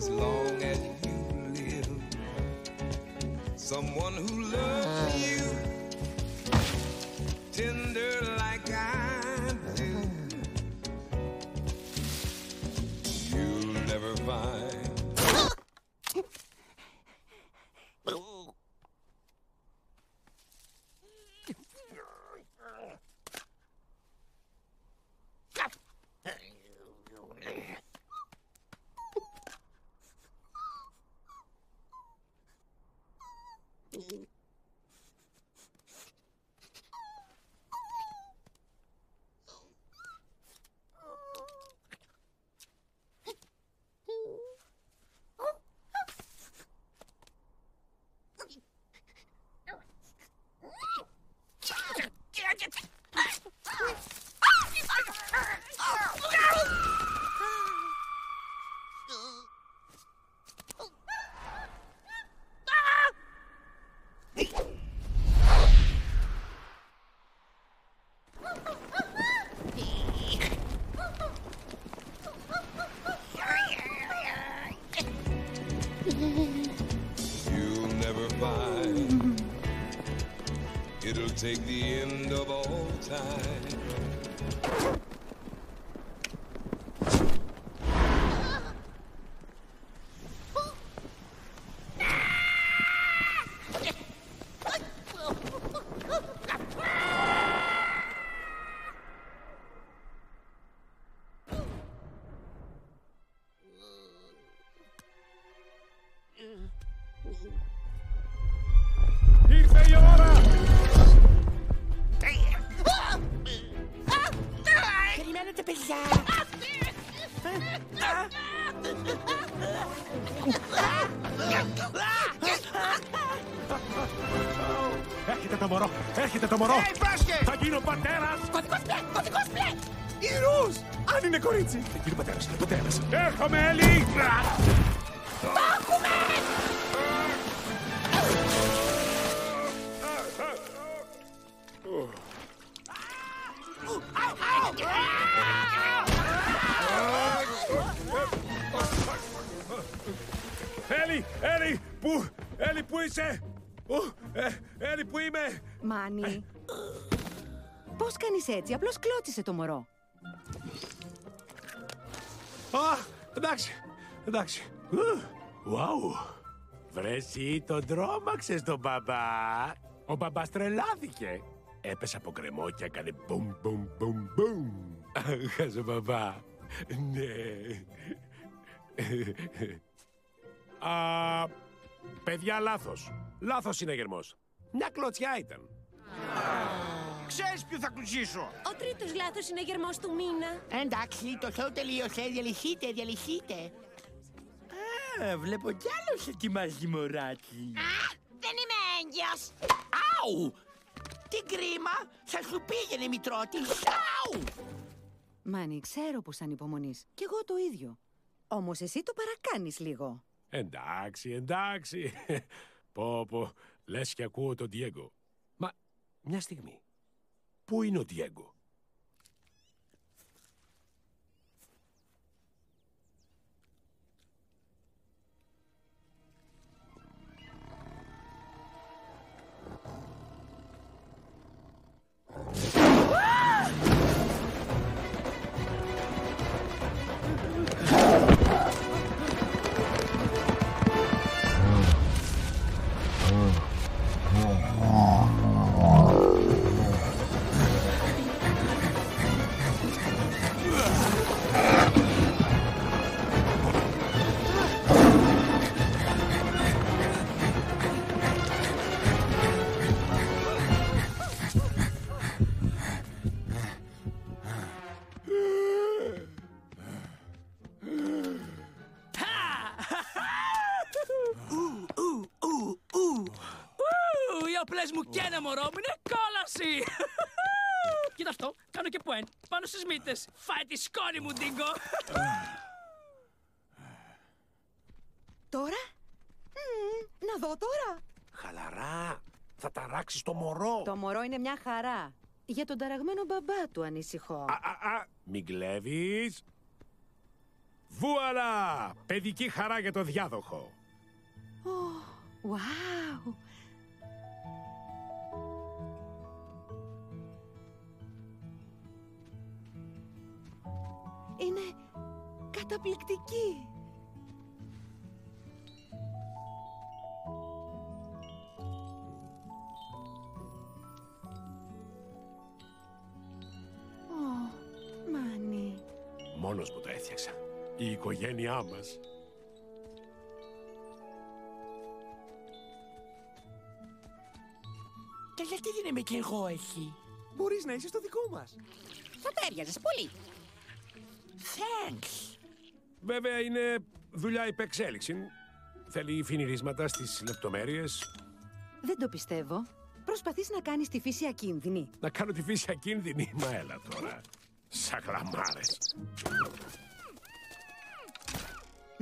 as long as you live. Someone who loves get Έρχομαι, Έλλη! Έλλη! Έλλη! Πού! Έλλη, πού είσαι! Ου, ε, Έλλη, πού είμαι! Μάνι. Πώς κάνεις έτσι, απλώς κλώτσισε το μωρό. Α, εντάξει, εντάξει. Ουάου. Βρε εσύ τον τρόμαξες τον μπαμπά. Ο μπαμπάς τρελάθηκε. Έπεσε από κρεμό και έκανε μπουμ μπουμ μπουμ μπουμ. Χάζω μπαμπά. Ναι. Α, παιδιά λάθος. Λάθος συναγερμός. Μια κλωτσιά ήταν. Ξέρεις ποιο θα κουτσίσω! Ο τρίτος λάθος είναι γερμός του μήνα. Εντάξει, το show τελείωσε. Διαλυθείτε, διαλυθείτε. Α, βλέπω κι άλλος σε ετοιμάζει μωράκι. Δεν είμαι έγκυος. Άου! Τι κρίμα! Σας σου πήγαινε, Μητρώτης! Άου! Μάνι, ξέρω πως ανυπομονείς. Κι εγώ το ίδιο. Όμως εσύ το παρακάνεις λίγο. Εντάξει, εντάξει. Πω, πω, λες και ακούω τον Διέγκο. Μα, μια στιγμή. Πού είναι ο Διέγκο; Ου, Οι απλές μου και ένα μωρό μου είναι κόλαση. Κοίτα αυτό, κάνω και πουέν. Πάνω στις μύτες. Φάει τη σκόνη μου, Ντίγκο. Τώρα; Μμμ, να δω τώρα. Χαλαρά. Θα ταράξεις το μωρό. Το μωρό είναι μια χαρά. Για τον ταραγμένο μπαμπά του ανησυχώ. Α, α, α, μην κλέβεις. Βουαλά! Παιδική χαρά για το διάδοχο. Wow. Είναι καταπληκτική. Η οικογένειά μας. Και γιατί δεν είμαι κι εγώ εκεί; Μπορείς να είσαι στο δικό μας. Θα τέριαζες πολύ. Thanks. Βέβαια είναι δουλειά υπεξέλιξη. Θέλει φινιρίσματα στις λεπτομέρειες. Δεν το πιστεύω. Προσπαθείς να κάνεις τη φύση ακίνδυνη. Να κάνω τη φύση ακίνδυνη. Μα έλα τώρα. Σαχλαμάρες.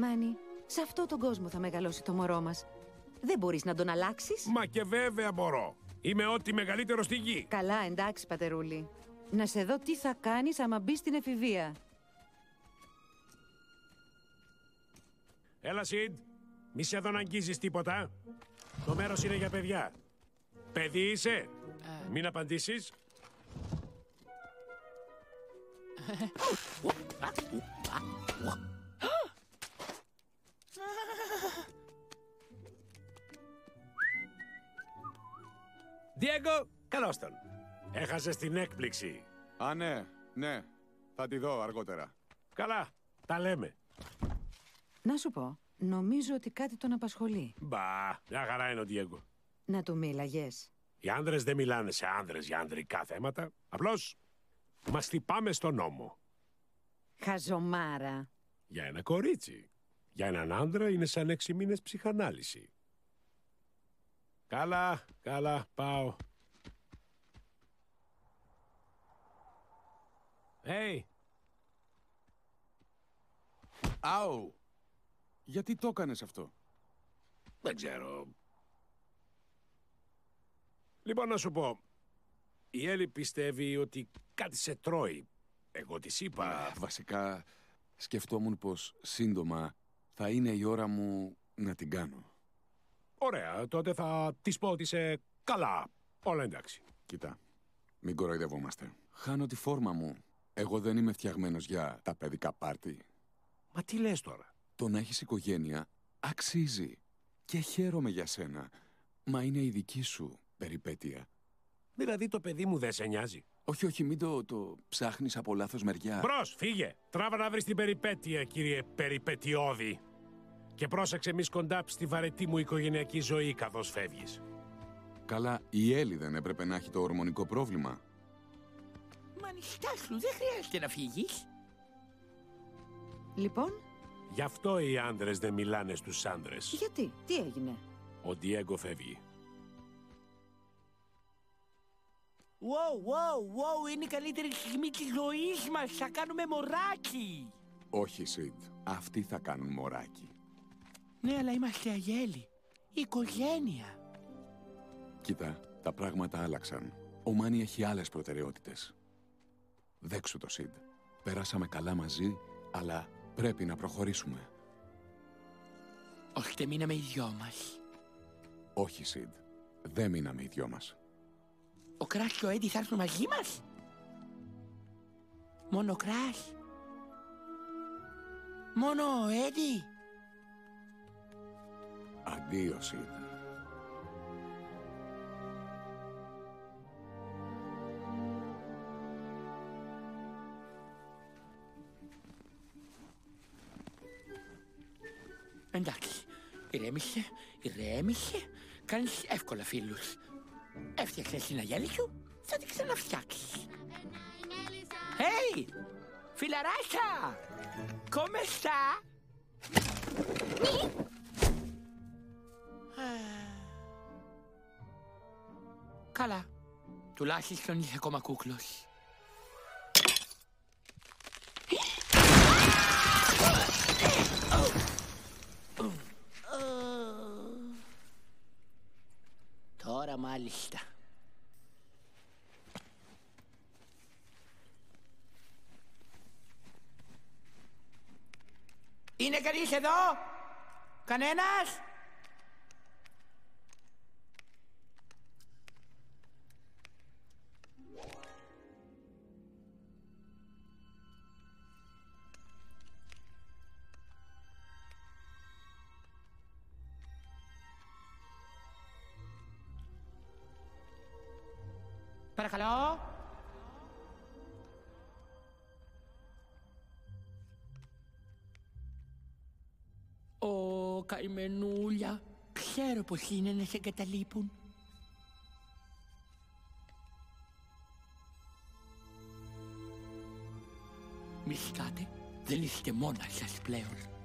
Μάνι, σε αυτό τον κόσμο θα μεγαλώσει το μωρό μας. Δεν μπορείς να τον αλλάξεις; Μα και βέβαια μπορώ. Είμαι ό,τι μεγαλύτερο στη γη. Καλά, εντάξει, πατερούλη. Να σε δω τι θα κάνεις άμα μπεις στην εφηβεία. Έλα, Σιντ. Μη σε εδώ να αγγίζεις τίποτα. Το μέρος είναι για παιδιά. Παιδί είσαι. Μην απαντήσεις. Διέγκο, καλώς τον. Έχασες την έκπληξη. Α, ναι, ναι. Θα τη δω αργότερα. Καλά, τα λέμε. Να σου πω, νομίζω ότι κάτι τον απασχολεί. Μπα, μια χαρά είναι ο Διέγκο. Να του μίλαγες. Οι άνδρες δεν μιλάνε σε άνδρες για ανδρικά θέματα. Απλώς μας χτυπάμε στον νόμο. Χαζομάρα. Για ένα κορίτσι. Για έναν άντρα είναι σαν έξι μήνες ψυχανάλυση. Καλά, καλά, πάω. Hey, Άου! Γιατί το έκανες αυτό; δεν ξέρω. Λοιπόν, να σου πω. Η Έλλη πιστεύει ότι κάτι σε τρώει. Εγώ της είπα... Βασικά, σκεφτόμουν πως σύντομα θα είναι η ώρα μου να την κάνω. Ωραία, τότε θα της πω ότι είσαι καλά. Όλα εντάξει. Κοίτα, μην κοροϊδευόμαστε. Χάνω τη φόρμα μου. Εγώ δεν είμαι φτιαγμένος για τα παιδικά πάρτι. Μα τι λες τώρα; Το να έχεις οικογένεια αξίζει. Και χαίρομαι για σένα. Μα είναι η δική σου περιπέτεια. Δηλαδή το παιδί μου δεν σε νοιάζει; Όχι, όχι, μην το, το ψάχνεις από λάθος μεριά. Μπρος, φύγε. Τράβα να βρεις την περιπέτεια, κύριε περιπετειώδη. Και πρόσεξε μη σκοντάψει τη βαρετή μου οικογενειακή ζωή καθώς φεύγεις. Καλά, η Έλλη δεν έπρεπε να έχει το ορμονικό πρόβλημα. Μα νυχτάσου, δεν χρειάζεται να φύγεις. Λοιπόν, Γι' αυτό οι άντρες δεν μιλάνε στους άντρες. γιατί, τι έγινε; Ο Διέγκο φεύγει. Wow, wow, wow, είναι η καλύτερη στιγμή της ζωής μας. Θα κάνουμε μωράκι. Όχι, Σιντ. Αυτοί θα κάνουν μωράκι. Ναι, αλλά είμαστε αγέλοι. Οικογένεια. Κοίτα, τα πράγματα άλλαξαν. Ο Μάνι έχει άλλες προτεραιότητες. Δέξου το, Σιντ. Πέρασαμε καλά μαζί, αλλά πρέπει να προχωρήσουμε. Ώστε μείναμε οι δυο μας. Όχι, Σιντ. Δεν μείναμε οι δυο μας. Ο Κράς και ο Έντι θα έρθουν μαζί μας; Μόνο ο Κράς. Μόνο ο Έντι. Αντίος, Σιντ. Εντάξει, ηρέμησε, ηρέμησε. Κάνεις εύκολα φίλους. Έφτιαξες την αγέλη σου, θα την ξαναφτιάξεις. Hey, φιλαράκια! Come sta? Ε. Καλά. Τουλάχιστον είσαι ακόμα κούκλος. Τώρα μάλιστα. Είναι κανείς εδώ; Κανένας; Παρακαλώ. Ω, καημενούλια. Ξέρω πως είναι να σε εγκαταλείπουν. Μη σκάτε, δεν είστε μόνα σας πλέον.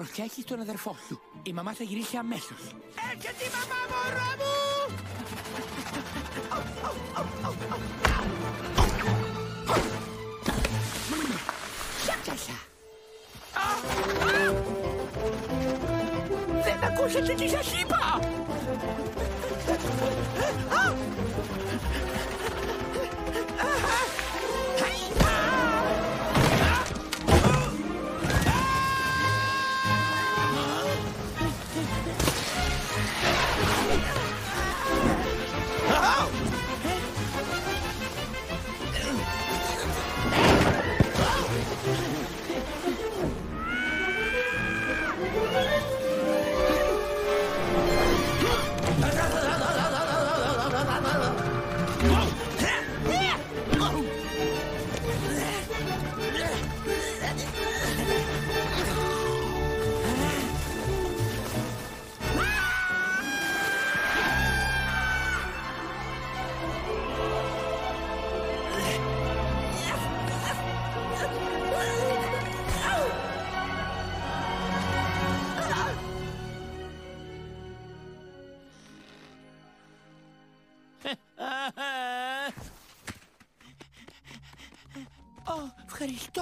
Εσύ να προσέχεις τον αδερφό σου. Η μαμά θα γυρίσει αμέσως. Έρχεται η μαμά, μωρό μου! Σάκιασα. Δεν ακούσατε τι σας είπα!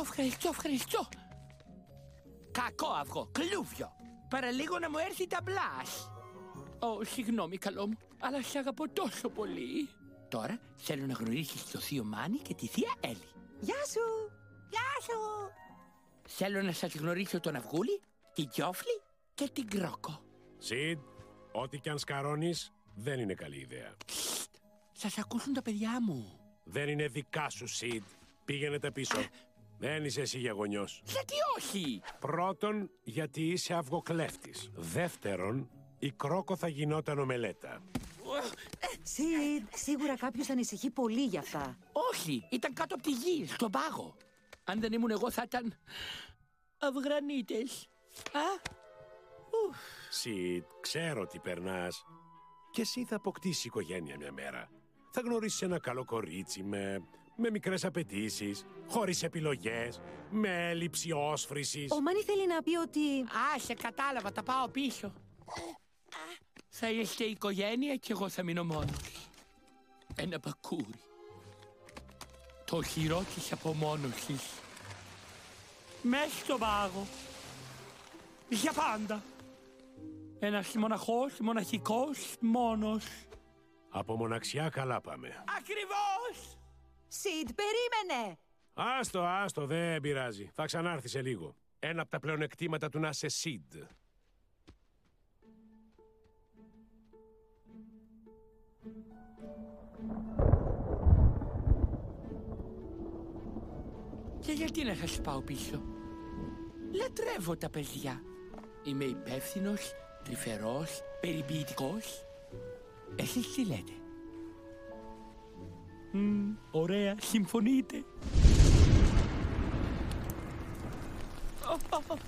Ευχαριστώ, ευχαριστώ, ευχαριστώ. Κακό αυγό, κλούβιο. Παραλίγο να μου έρθει τα μπλάς. Ω, συγγνώμη, καλό μου, αλλά σε αγαπώ τόσο πολύ. Τώρα θέλω να γνωρίσεις το θείο Μάνι και τη θεία Έλλη. Γεια σου! Γεια σου! Θέλω να σας γνωρίσω τον Αυγούλη, την Κιόφλη και την Κρόκο. Σιντ, ό,τι κι αν σκαρώνεις, δεν είναι καλή ιδέα. Σας ακούσουν τα παιδιά μου. Δεν είναι δικά σου, Σιντ. Πήγαινε τα πίσω. Δεν είσαι εσύ γεγονιός. Γιατί όχι! Πρώτον, γιατί είσαι αυγοκλέφτης. Δεύτερον, η κρόκο θα γινόταν ομελέτα. Σιντ, σίγουρα κάποιος ανησυχεί πολύ για αυτά. Όχι, ήταν κάτω από τη γη, στον πάγο. Αν δεν ήμουν εγώ θα ήταν... Αυγρανίτες. Α, Σιντ, ξέρω τι περνάς. Και εσύ θα αποκτήσεις οικογένεια μια μέρα. Θα γνωρίσεις ένα καλό κορίτσι με, με μικρές απαιτήσεις, χωρίς επιλογές, με έλλειψη όσφρησης. Ο Μάνι θέλει να πει ότι... Α, σε κατάλαβα, τα πάω πίσω. Θα είστε οικογένεια και εγώ θα μείνω μόνος. Ένα μπακούρι. Το χειρό της απομόνωσης. Μες στο πάγο. Για πάντα. Ένας μοναχός, μοναχικός, μόνος. Από μοναξιά καλά πάμε. Ακριβώς! Σιντ, περίμενε! Άστο, άστο, δεν πειράζει. Θα ξανάρθει σε λίγο. Ένα από τα πλεονεκτήματα του να είσαι Σιντ. Και γιατί να σας πάω πίσω; Λατρεύω τα παιδιά. Είμαι υπεύθυνος, τρυφερός, περιποιητικός. Εσείς τι λέτε; Ωραία, συμφωνείτε.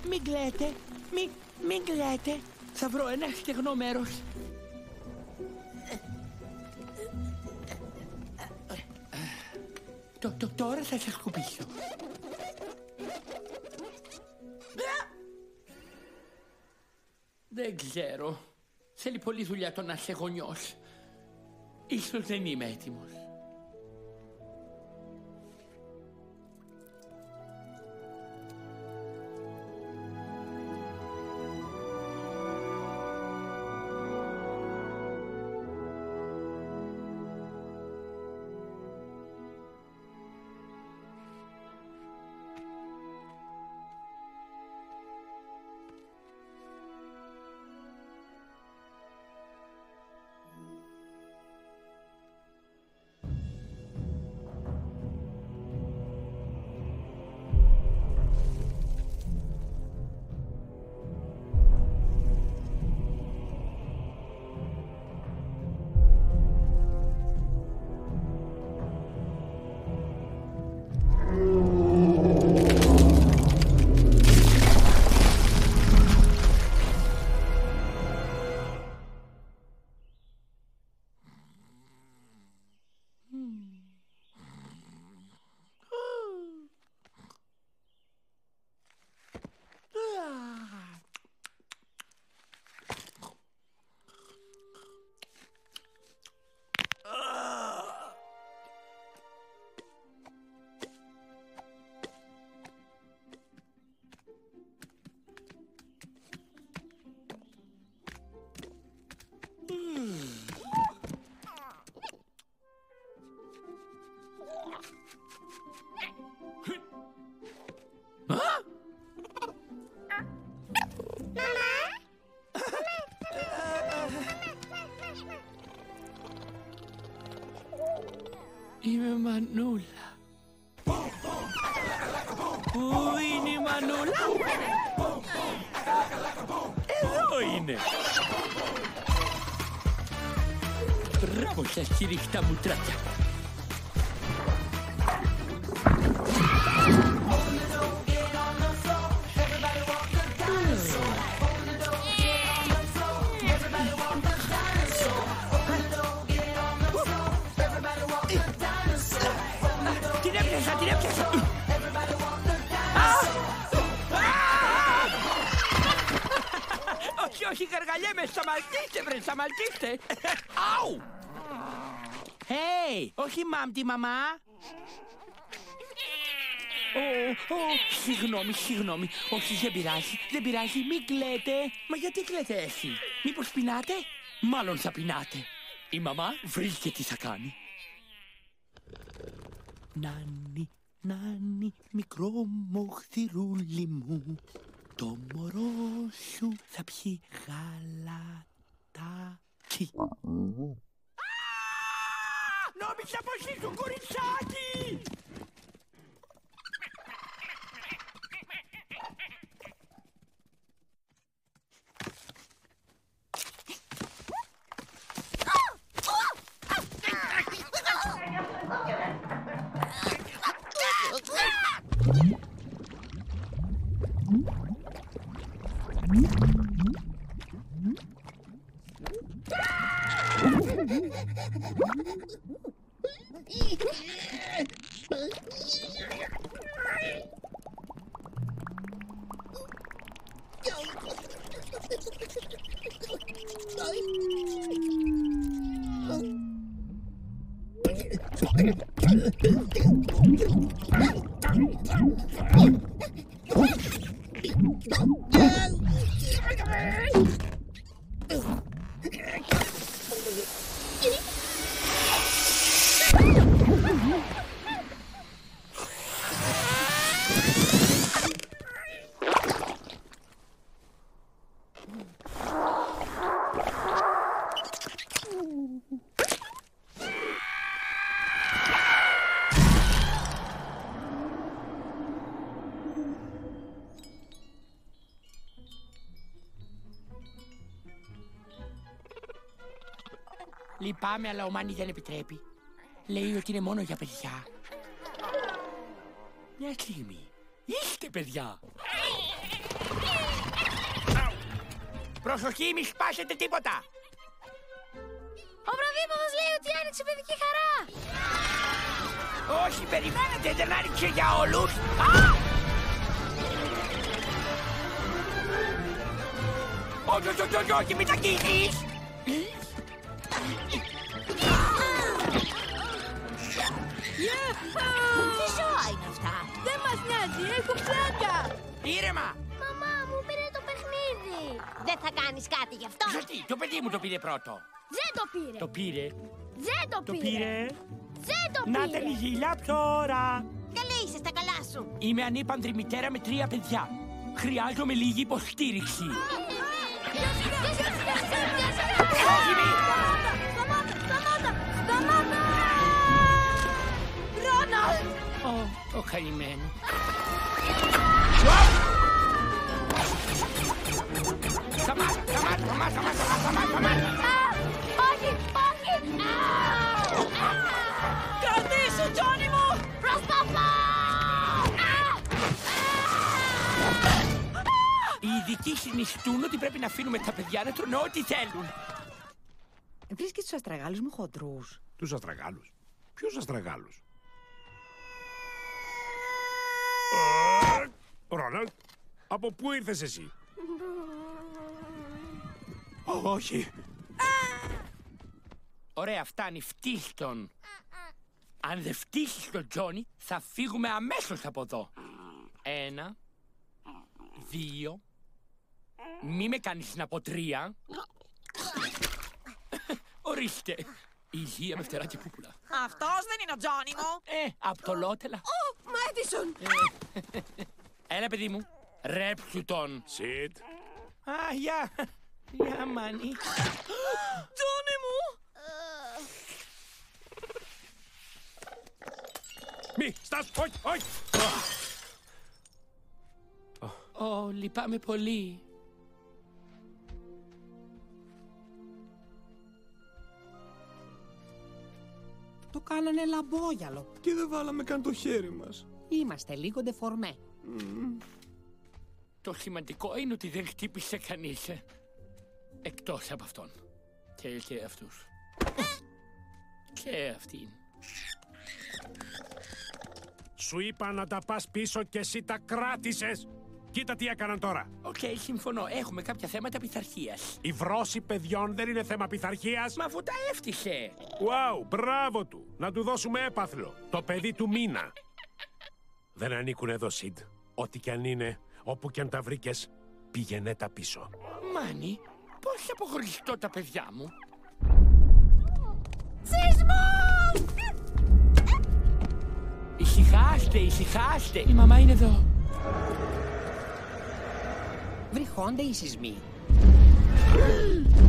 Μην κλαίτε, μην, μην. Θα βρω ένα στεγνό μέρος Το, το, τώρα θα σας σκουπίσω. Δεν ξέρω. Θέλει πολλή δουλειά το να είσαι γονιός. Ίσως δεν είμαι έτοιμος. Μπράβο Hey, όχι μαμ τη μαμά. Ω, ω, συγγνώμη, συγγνώμη. Όχι, δεν πειράζει, δεν πειράζει, μην κλαίτε. Μα γιατί κλαίτε εσύ, μήπως πεινάτε; Μάλλον θα πεινάτε. Η μαμά βρήκε τι θα κάνει. Νάνι, νάνι, μικρό μοχθηρούλι μου Το μωρό σου θα πιει γαλατάκι Α! Νόμιζα πως ήσουν κοριτσάκι! αλλά ο Μάνι δεν επιτρέπει. Λέει ότι είναι μόνο για παιδιά. Μια στιγμή. Είστε παιδιά. Προσοχή, μη σπάσετε τίποτα. Ο Βραδίμοδος λέει ότι άνοιξε παιδική χαρά. Όχι, περιμένετε, δεν άνοιξε για όλους. Όχι, όχι, όχι, όχι, μην τα! Τι ζώα είναι αυτά. Δεν μας νοιάζει, έχω πλάκα. Ήρεμα. Μαμά μου πήρε το παιχνίδι. Δεν θα κάνεις κάτι γι' αυτό. Γιατί, το παιδί μου το πήρε πρώτο. Δεν το πήρε. Το πήρε. Δεν το Το πήρε. πήρε. Δεν το Να πήρε. τα γυλιά ψώρα. Καλέ είσαι στα καλά σου. Είμαι ανήπαντρη μητέρα με τρία παιδιά. Χρειάζομαι λίγη υποστήριξη. Όχι, μη. Σταμάτα, Ω, ο καημένο. Σταμάτα, σταμάτα, σταμάτα, σταμάτα, σταμάτα, σταμάτα. Όχι, όχι. Κρατήσου, Τζόνι μου. Προσπαθώ. Οι ειδικοί συνιστούν ότι πρέπει να αφήνουμε τα παιδιά να τρώνε ό,τι θέλουν. Βρίσκεις τους αστραγάλους μου χοντρούς. Τους αστραγάλους. Ποιους αστραγάλους; Ε, Ρόναλντ, από πού ήρθες εσύ; Ω, όχι. Ωραία, φτάνει, φτύστον. Αν δεν φτύσεις τον Τζόνι, θα φύγουμε αμέσως από εδώ. Ένα, δύο, μη με κάνεις να πω τρία. Ορίστε, υγεία με φτερά και πούπουλα. Αυτός δεν είναι ο Τζόνι μου. Ε, απ' το λότελα. Ω, Μέντισον. Έλα, παιδί μου, ρέψου τον. Σιτ. Α, γεια. Γεια, μάνι. Τζόνι μου. Μη, στάς, όχι, όχι. Ω, λυπάμαι πολύ. Κάνανε λαμπόγιαλο. Και δεν βάλαμε καν το χέρι μας. Είμαστε λίγο ντεφορμέ. Το σημαντικό είναι ότι δεν χτύπησε κανείς. ε. Εκτός από αυτόν. Και, και αυτούς. και αυτήν. Σου είπα να τα πας πίσω και εσύ τα κράτησες. Κοίτα τι έκαναν τώρα. Οκ, συμφωνώ. Έχουμε κάποια θέματα πειθαρχίας. Η βρώση παιδιών δεν είναι θέμα πειθαρχίας. Μα αφού τα έφτυσε. Wow, μπράβο του. Να του δώσουμε έπαθλο. Το παιδί του μήνα. Δεν ανήκουν εδώ, Σιντ. Ό,τι κι αν είναι, όπου κι αν τα βρήκες, πήγαινε τα πίσω. Μάνι, πώς θα αποχωριστώ τα παιδιά μου; Σεισμός! Ησυχάστε, ησυχάστε. Η μαμά είναι εδώ. Βρυχόνται οι σεισμοί. Μα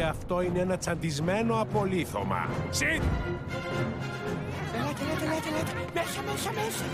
εκλείψει. Τότε αυτό είναι ένα τσαντισμένο απολύθωμα. Σιντ! Ελάτε, ελάτε, ελάτε, ελάτε. Μέσα, μέσα, μέσα.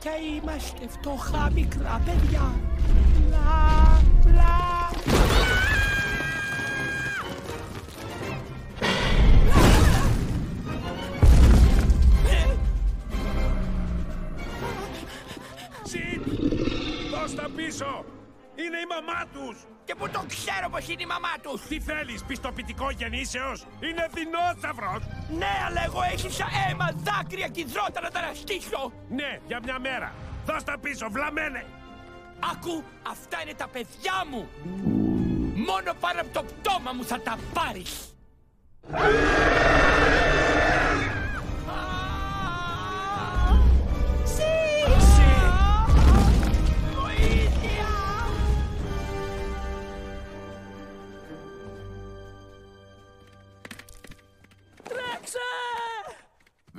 Τρία αδερφάκια είμαστε, φτωχά μικρά παιδιά. Μαμά τους! Και που το ξέρω πως είναι η μαμά τους! Τι θέλεις, πιστοποιητικό γεννήσεως! Είναι δεινόσαυρος! Ναι, αλλά εγώ έχισα αίμα, δάκρυα και υδρότα να τα αναστήσω! Ναι, για μια μέρα! Δώσ' τα πίσω, βλαμμένε! Άκου, αυτά είναι τα παιδιά μου! Μόνο πάνω από το πτώμα μου θα τα πάρεις!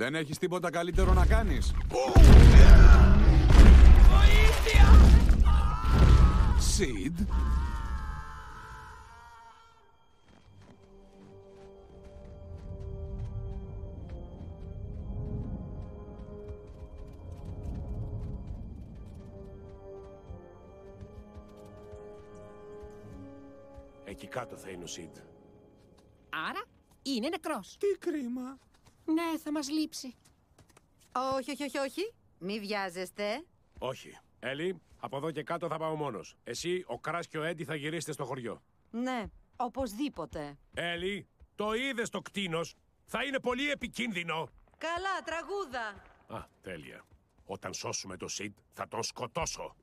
Δεν έχεις τίποτα καλύτερο να κάνεις. Βοήθεια! Σιντ. Εκεί κάτω θα είναι ο Σιντ. Άρα είναι νεκρός. Τι κρίμα. Ναι, θα μας λείψει. Όχι, όχι, όχι, όχι. Μη βιάζεστε. Όχι. Έλλη, από εδώ και κάτω θα πάω μόνος. Εσύ, ο Κράς και ο Έντι θα γυρίσετε στο χωριό. Ναι, οπωσδήποτε. Έλλη, το είδες το κτίνος; Θα είναι πολύ επικίνδυνο. Καλά, τραγούδα. Α, τέλεια. Όταν σώσουμε το Σιντ, θα τον σκοτώσω.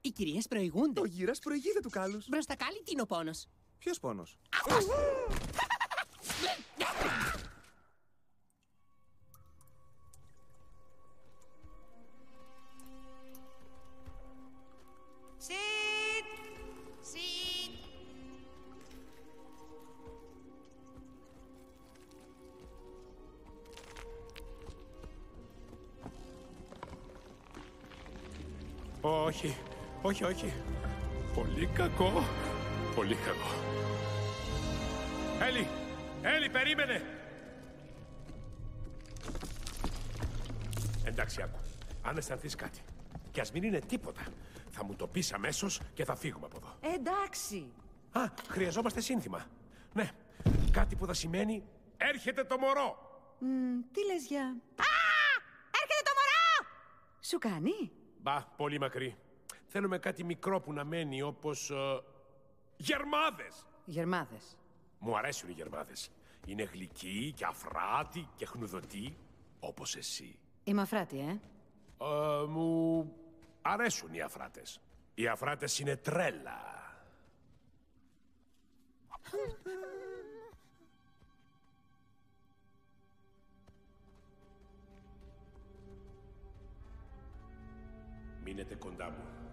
Οι κυρίες προηγούνται. Ο γύρας προηγείται του κάλους. Μπροστά κάλλη τι είναι ο πόνος. Ποιος πόνος; όχι, όχι. Πολύ κακό. Πολύ κακό. Έλλη, Έλλη, περίμενε. Εντάξει, άκου. Αν αισθανθείς κάτι, και ας μην είναι τίποτα, θα μου το πεις αμέσως και θα φύγουμε από εδώ. Εντάξει. Α, χρειαζόμαστε σύνθημα. Ναι, κάτι που θα σημαίνει έρχεται το μωρό. Μ, τι λες για... Έρχεται το μωρό! Σου κάνει; Μπα, πολύ μακρύ. Θέλουμε κάτι μικρό που να μένει όπως... ε, γερμάδες. Γερμάδες. Μου αρέσουν οι γερμάδες. Είναι γλυκοί και αφράτοι και χνουδωτοί, όπως εσύ. Είμαι αφράτη, ε. Ε, μου αρέσουν οι αφράτες. Οι αφράτες είναι τρέλα. Μείνετε κοντά μου.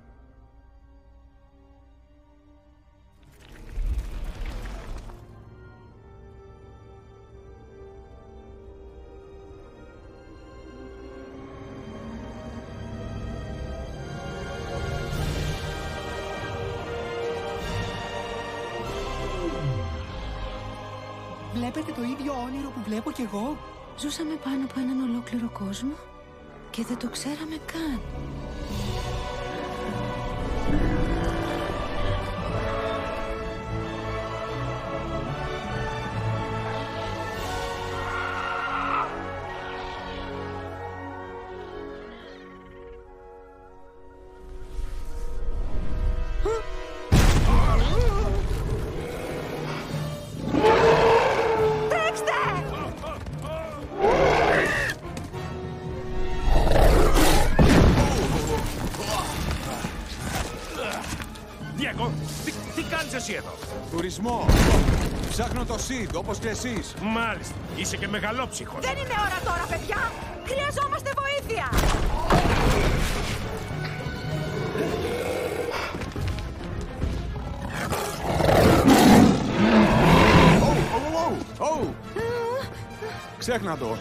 Βλέπετε το ίδιο όνειρο που βλέπω κι εγώ. Ζούσαμε πάνω από έναν ολόκληρο κόσμο και δεν το ξέραμε καν. Ψάχνω το Σιντ, όπως και εσείς. Μάλιστα, είσαι και μεγαλόψυχος. Δεν είναι ώρα τώρα, παιδιά! Χρειαζόμαστε βοήθεια! Ω! Ξέχνα το.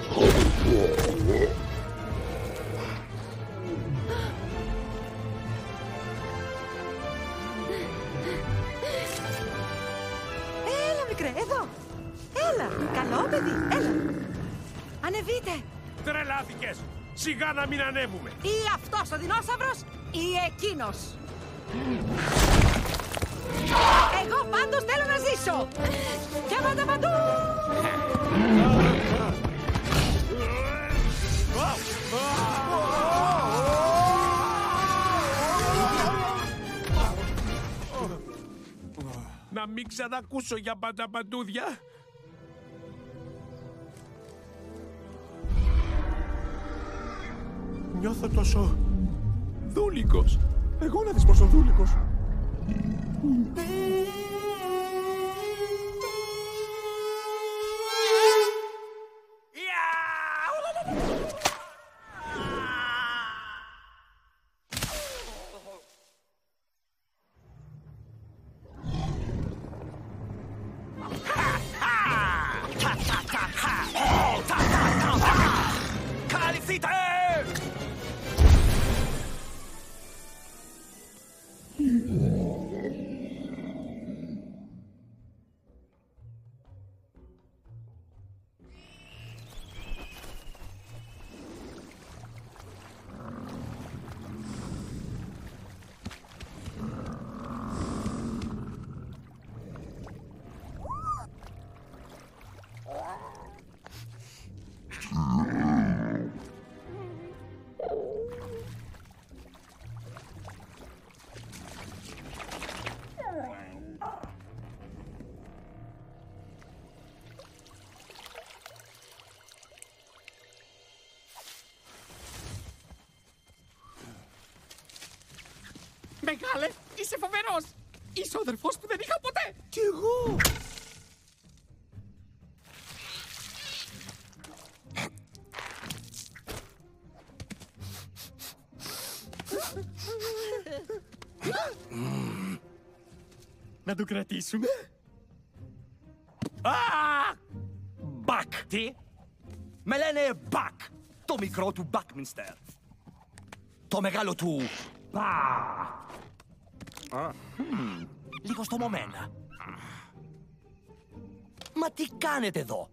σκηνές. Σιγά να μην ανέβουμε. Ή αυτός ο δεινόσαυρος ή εκείνος. Εγώ πάντως θέλω να ζήσω. Και πάντα παντού. Να μην ξανακούσω για πανταπαντούδια. Νιώθω τόσο δούλικος. Εγώ να δεις πόσο δούλικος. Καλυφθείτε! Μεγάλε, είσαι φοβερός. Είσαι ο αδερφός που δεν είχα ποτέ. Κι εγώ. Να το κρατήσουμε. Μπακ! Τι; Με λένε Μπακ, το μικρό του Μπακμινστερ. Το μεγάλο του... Μπα! Μμμ, Λίγο στο μομένα. Μα τι κάνετε εδώ;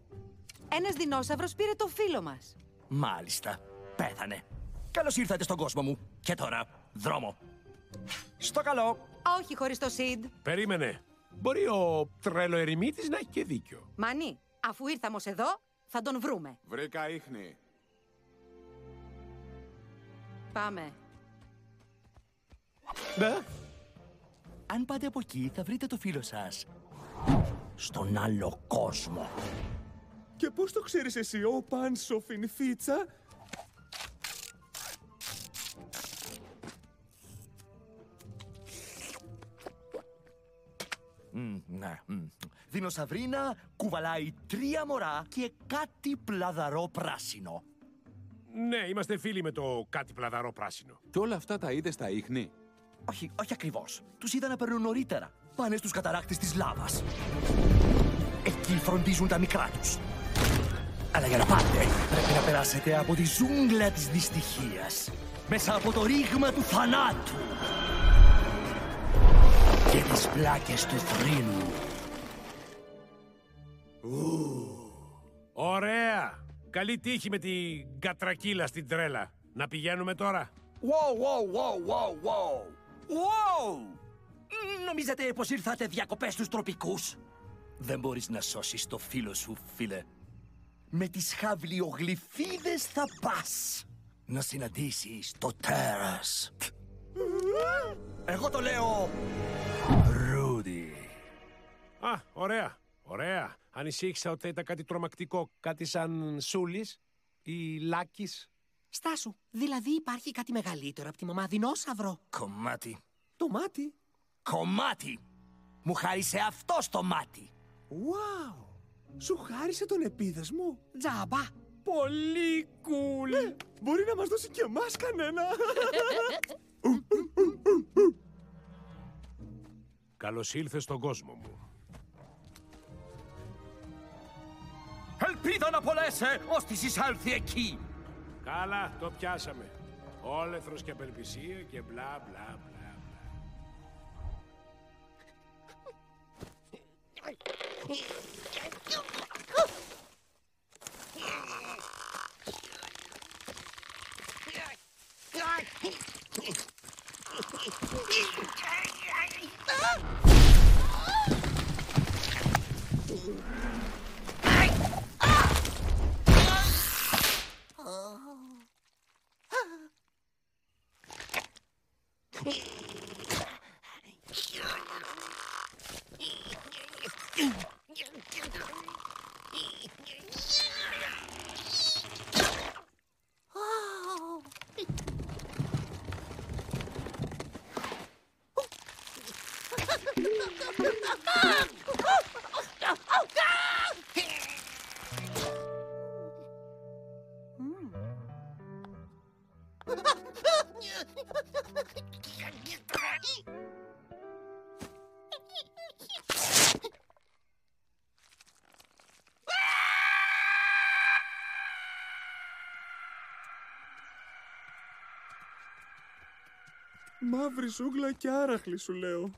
Ένας δεινόσαυρος πήρε το φίλο μας. Μάλιστα, πέθανε. Καλώς ήρθατε στον κόσμο μου. Και τώρα, δρόμο. Στο καλό. Όχι χωρίς το Σιντ. Περίμενε. Μπορεί ο τρέλο ερημίτης να έχει και δίκιο. Μανί, αφού ήρθαμε ως εδώ, θα τον βρούμε. Βρήκα ίχνη. Πάμε. Ναι. Αν πάτε από εκεί, θα βρείτε το φίλο σας. Στον άλλο κόσμο. Και πώς το ξέρεις εσύ, ο Πάνσο Φινφίτσα. Μμ, ναι. μμ. Δεινοσαυρίνα κουβαλάει τρία μωρά και κάτι πλαδαρό πράσινο. Ναι, είμαστε φίλοι με το κάτι πλαδαρό πράσινο. Και όλα αυτά τα είδες στα ίχνη; Όχι, όχι ακριβώς. Τους είδα να περνούν νωρίτερα. Πάνε στους καταράκτες της λάβας. Εκεί φροντίζουν τα μικρά τους. Αλλά για να πάτε, πρέπει να περάσετε από τη ζούγκλα της δυστυχίας. Μέσα από το ρήγμα του θανάτου. Και τις πλάκες του θρήνου. Ωραία. Καλή τύχη με την κατρακύλα στην τρέλα. Να πηγαίνουμε τώρα. Wow, wow, wow, wow, wow. Wow! Μ, Νομίζετε πως ήρθατε διακοπές στους τροπικούς; Δεν μπορείς να σώσεις το φίλο σου, φίλε. Με τις χαβλιογλυφίδες θα πας. Να συναντήσεις το τέρας. Εγώ το λέω... Ρούντι. Α, ωραία. Ωραία. Ανησύχησα ότι θα ήταν κάτι τρομακτικό. Κάτι σαν Σούλης ή Λάκης. Στάσου, δηλαδή υπάρχει κάτι μεγαλύτερο από τη μαμά δεινόσαυρο. Κομμάτι. Το μάτι. Κομμάτι. Μου χάρισε αυτό το μάτι. Wow. Σου χάρισε τον επίδεσμο. Τζάμπα. Πολύ cool. Ναι, μπορεί να μας δώσει και εμάς κανένα. Καλώς ήλθες στον κόσμο μου. Ελπίδα να πολέσαι, ώστις εισέλθει εκεί. Καλά, το πιάσαμε. Όλεθρος και απελπισία και μπλα μπλα μπλα. Μαύρη ζούγκλα και άραχλη σου λέω.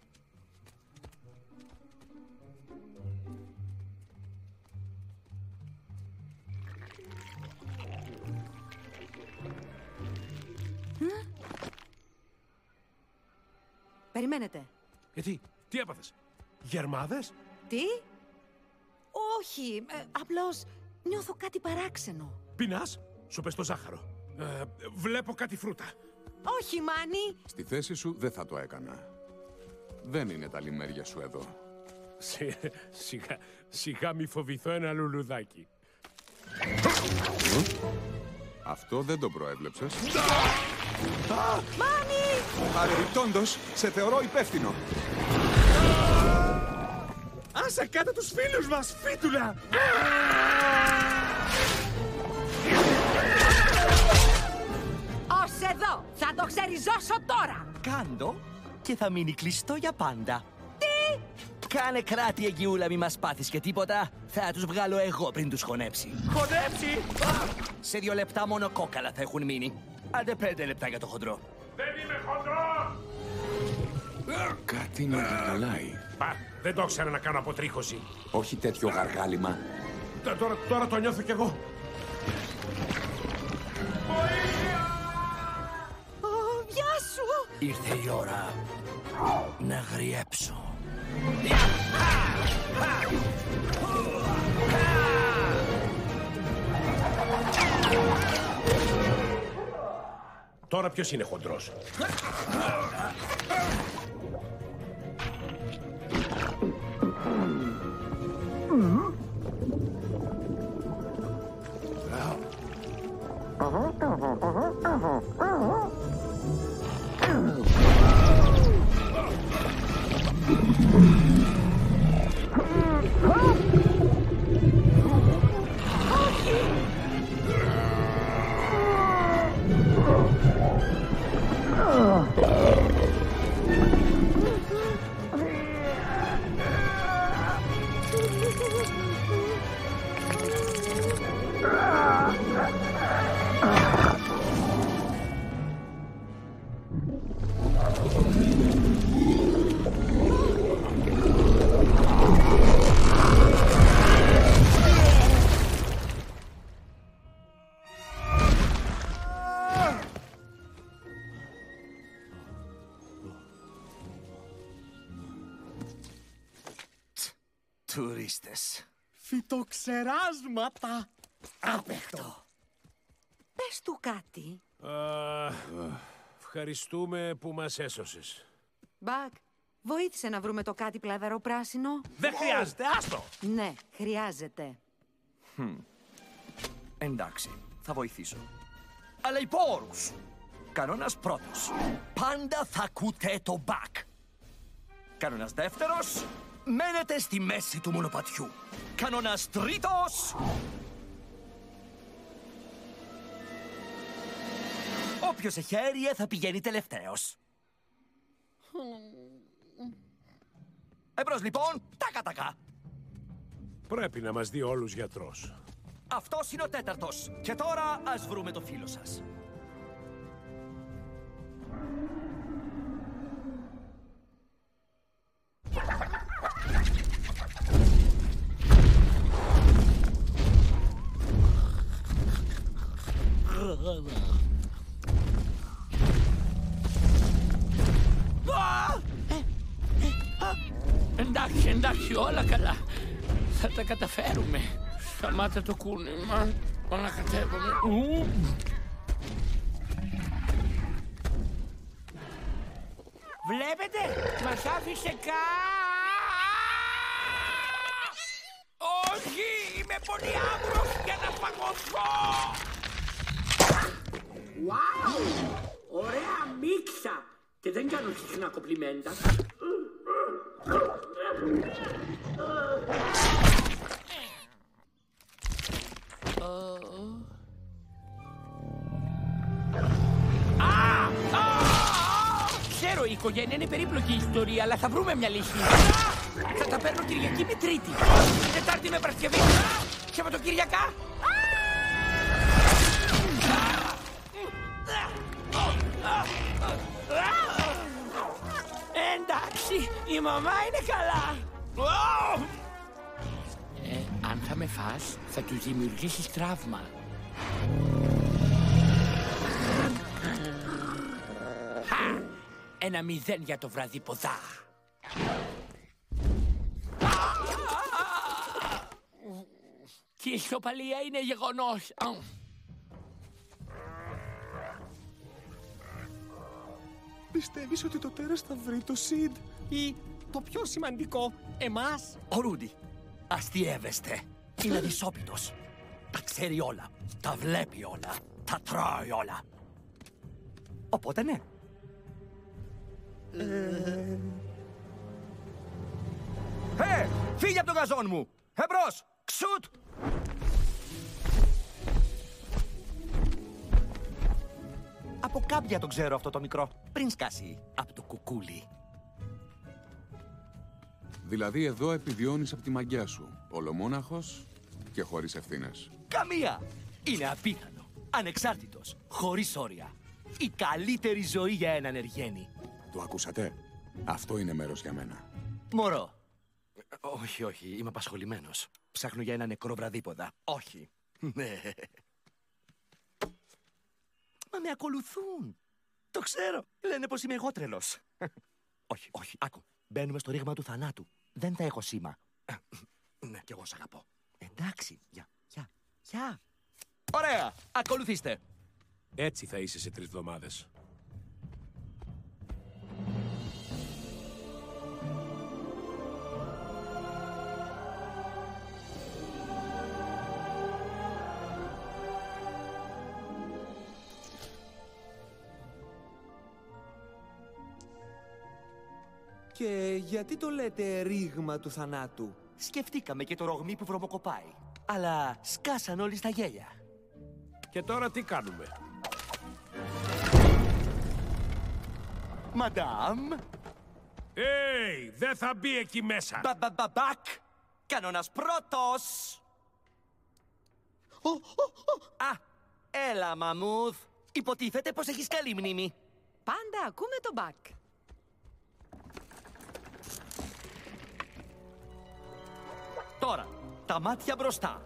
Περιμένετε. Γιατί, τι έπαθες; Γερμάδες; Τι; Όχι, ε, απλώς νιώθω κάτι παράξενο. Πεινάς; Σου πες το ζάχαρο. Ε, βλέπω κάτι φρούτα. Όχι, Μάνι. Στη θέση σου δεν θα το έκανα. Δεν είναι τα λιμέρια σου εδώ. Σι- Σιγά, σιγά μη φοβηθώ ένα λουλουδάκι. Αυτό δεν το προέβλεψες. Μάνι! Παρεμπιπτόντως, σε θεωρώ υπεύθυνο. Άσε κάτω τους φίλους μας, φίτουλα! Θα το ξεριζώσω τώρα! Κάντο και θα μείνει κλειστό για πάντα. Τι! Κάνε κράτη, Αγγιούλα, μη μας πάθεις και τίποτα. Θα τους βγάλω εγώ πριν τους χωνέψει. Χωνέψει! Σε δύο λεπτά μόνο κόκαλα θα έχουν μείνει. Άντε πέντε λεπτά για το χοντρό. Δεν είμαι χοντρός! Κάτι να γαργαλάει. Πα, δεν το ήξερα να κάνω αποτρίχωση. Όχι τέτοιο γαργάλιμα. Τε- Τώρα, τώρα το νιώθω κι εγώ. Ήρθε η ώρα να γριέψω. Τώρα ποιος είναι χοντρός; Huh? Φυτοξεράσματα! Άπεχτο. Πες του κάτι. Α, ευχαριστούμε που μας έσωσες. Μπακ, βοήθησε να βρούμε το κάτι πλαδαρό πράσινο. Δεν χρειάζεται, άστο! Ναι, χρειάζεται. Εντάξει, θα βοηθήσω. Αλλά υπό όρους. Κανόνας πρώτος. Πάντα θα ακούτε το μπακ. Κανόνας δεύτερος. Μένετε στη μέση του μονοπατιού. Κανόνας τρίτος. Όποιος έχει αέρια θα πηγαίνει τελευταίος. Εμπρός λοιπόν, τάκα τάκα. Πρέπει να μας δει όλους γιατρός. Αυτός είναι ο τέταρτος. Και τώρα ας βρούμε το φίλο σας. Τα καταφέρουμε. Σταμάτα το κούνημα. Ανακατεύομαι. Ου. Βλέπετε, μας άφησε κα... Όχι, είμαι πολύ άμυρος για να παγωθώ. Wow! Ωραία μίξα! Και δεν κάνω συχνά κοπλιμέντα. Οικογένεια είναι περίπλοκη ιστορία, αλλά θα βρούμε μια λύση. Θα τα παίρνω Κυριακή με Τρίτη. Τετάρτη με Παρασκευή. Σαββατοκυριακά. Εντάξει, η μαμά είναι καλά. Ε, αν θα με φας, θα του δημιουργήσεις τραύμα. Χα! Ένα μηδέν για το βράδυ ποδά. Και η ισοπαλία είναι γεγονός. Πιστεύεις ότι το τέρας θα βρει το Σιντ ή το πιο σημαντικό, εμάς; Ο Ρούντι. Αστειεύεστε. Είναι αδυσόπιτος. Τα ξέρει όλα. Τα βλέπει όλα. Τα τρώει όλα. Οπότε ναι. Ε, φύγε από τον γαζόν μου. Εμπρός. Ξουτ. Από κάποια το ξέρω αυτό το μικρό. Πριν σκάσει από το κουκούλι. Δηλαδή εδώ επιβιώνεις από τη μαγιά σου. Ολομόναχος και χωρίς ευθύνες. Καμία! Είναι απίθανο. Ανεξάρτητος. Χωρίς όρια. Η καλύτερη ζωή για έναν εργένη. Το ακούσατε; Αυτό είναι μέρος για μένα. Μωρό. Όχι, όχι. Είμαι απασχολημένος. Ψάχνω για ένα νεκρό βραδίποδα. Όχι. Ναι. Μα με ακολουθούν. Το ξέρω. Λένε πως είμαι εγώ τρελός. όχι, όχι. Άκου. Μπαίνουμε στο ρήγμα του θανάτου. Δεν θα έχω σήμα. ναι, κι εγώ σ' αγαπώ. Εντάξει. Γεια. Γεια. Γεια. Ωραία. Ακολουθήστε. Έτσι θα είσαι σε τρεις εβδομάδες. Γιατί το λέτε ρήγμα του θανάτου; Σκεφτήκαμε και το ρωγμή που βρωμοκοπάει. Αλλά σκάσαν όλοι στα γέλια. Και τώρα τι κάνουμε; Μαντάμ. Έι, δεν θα μπει εκεί μέσα. Μπαμπαμπαμπακ. Κανόνας πρώτος. Α, έλα μαμούθ. Υποτίθεται πως έχεις καλή μνήμη. Πάντα ακούμε τον Μπακ. Τώρα, τα μάτια μπροστά.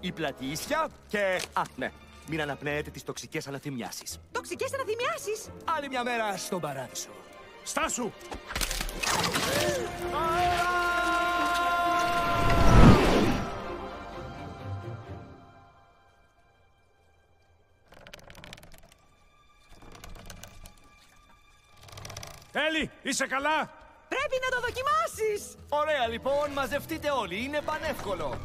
Η πλατήσια και... Α, ναι. Μην αναπνέετε τις τοξικές αναθυμιάσεις. Τοξικές αναθυμιάσεις. Άλλη μια μέρα στον παράδεισο. Στάσου! Έλλη, είσαι καλά! Πρέπει να το δοκιμάσεις! Ωραία λοιπόν, μαζευτείτε όλοι. Είναι πανεύκολο.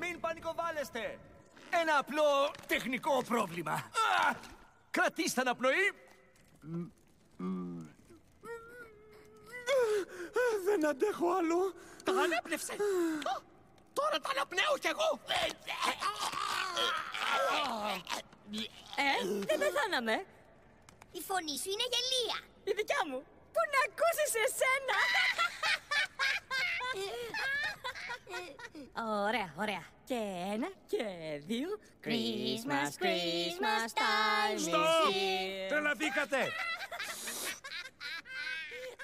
Μην πανικοβάλλεστε. Ένα απλό τεχνικό πρόβλημα. Α! Κρατήστε αναπνοή. Δεν αντέχω άλλο. Τα ανέπνευσε. Ω, Τώρα τα αναπνέω κι εγώ. Ε, δεν πεθάναμε. Η φωνή σου είναι γελία. Η δικιά μου. Πού να ακούσεις εσένα! Ωραία, ωραία. Και ένα και δύο. Christmas, Christmas time is Στοπ! here. Τρελαθήκατε!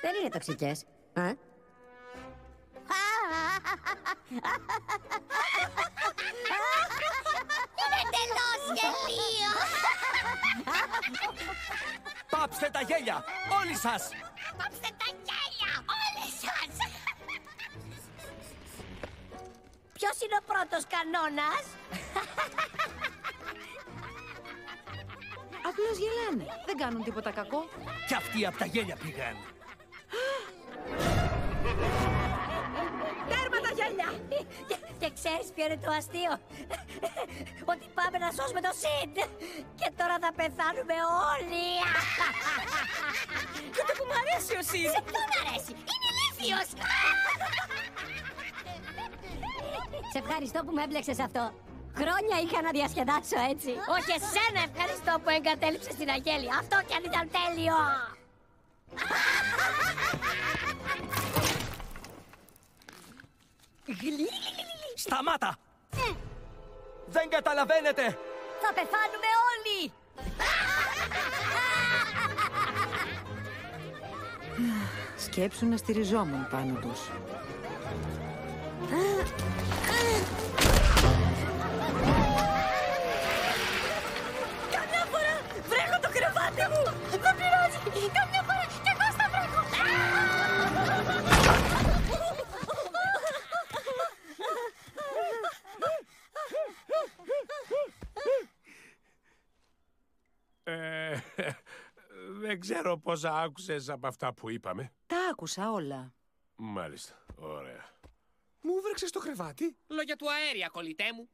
Δεν είναι τοξικές. Ε; Είναι εντελώς γελίο. Πάψτε τα γέλια. Όλοι σας. Πάψτε τα γέλια, όλοι σας. Ποιος είναι ο πρώτος κανόνας; Απλώς γελάνε. Δεν κάνουν τίποτα κακό. Κι αυτοί από τα γέλια πήγαν. Τέρμα τα γέλια! Και, και ξέρεις ποιο είναι το αστείο; Ότι πάμε να σώσουμε το Σιντ. Και τώρα θα πεθάνουμε όλοι. Και το που μου αρέσει ο Σιντ! Σε ποιον αρέσει. Είναι ηλίθιος. Σε ευχαριστώ που με έμπλεξες αυτό. Χρόνια είχα να διασκεδάσω έτσι. Όχι εσένα ευχαριστώ που εγκατέλειψες την Αγέλη. Αυτό κι αν ήταν τέλειο. Σταμάτα! Δεν καταλαβαίνετε! Θα πεθάνουμε όλοι. Σκέψου να στηριζόμουν πάνω τους. Καμιά φορά βρέχω το κρεβάτι μου. Δεν πειράζει. Καμιά δεν ξέρω πόσα άκουσες από αυτά που είπαμε. Τα άκουσα όλα. Μάλιστα, ωραία. Μου βρέξες το κρεβάτι. Λόγια του αέρια, κολλητέ μου.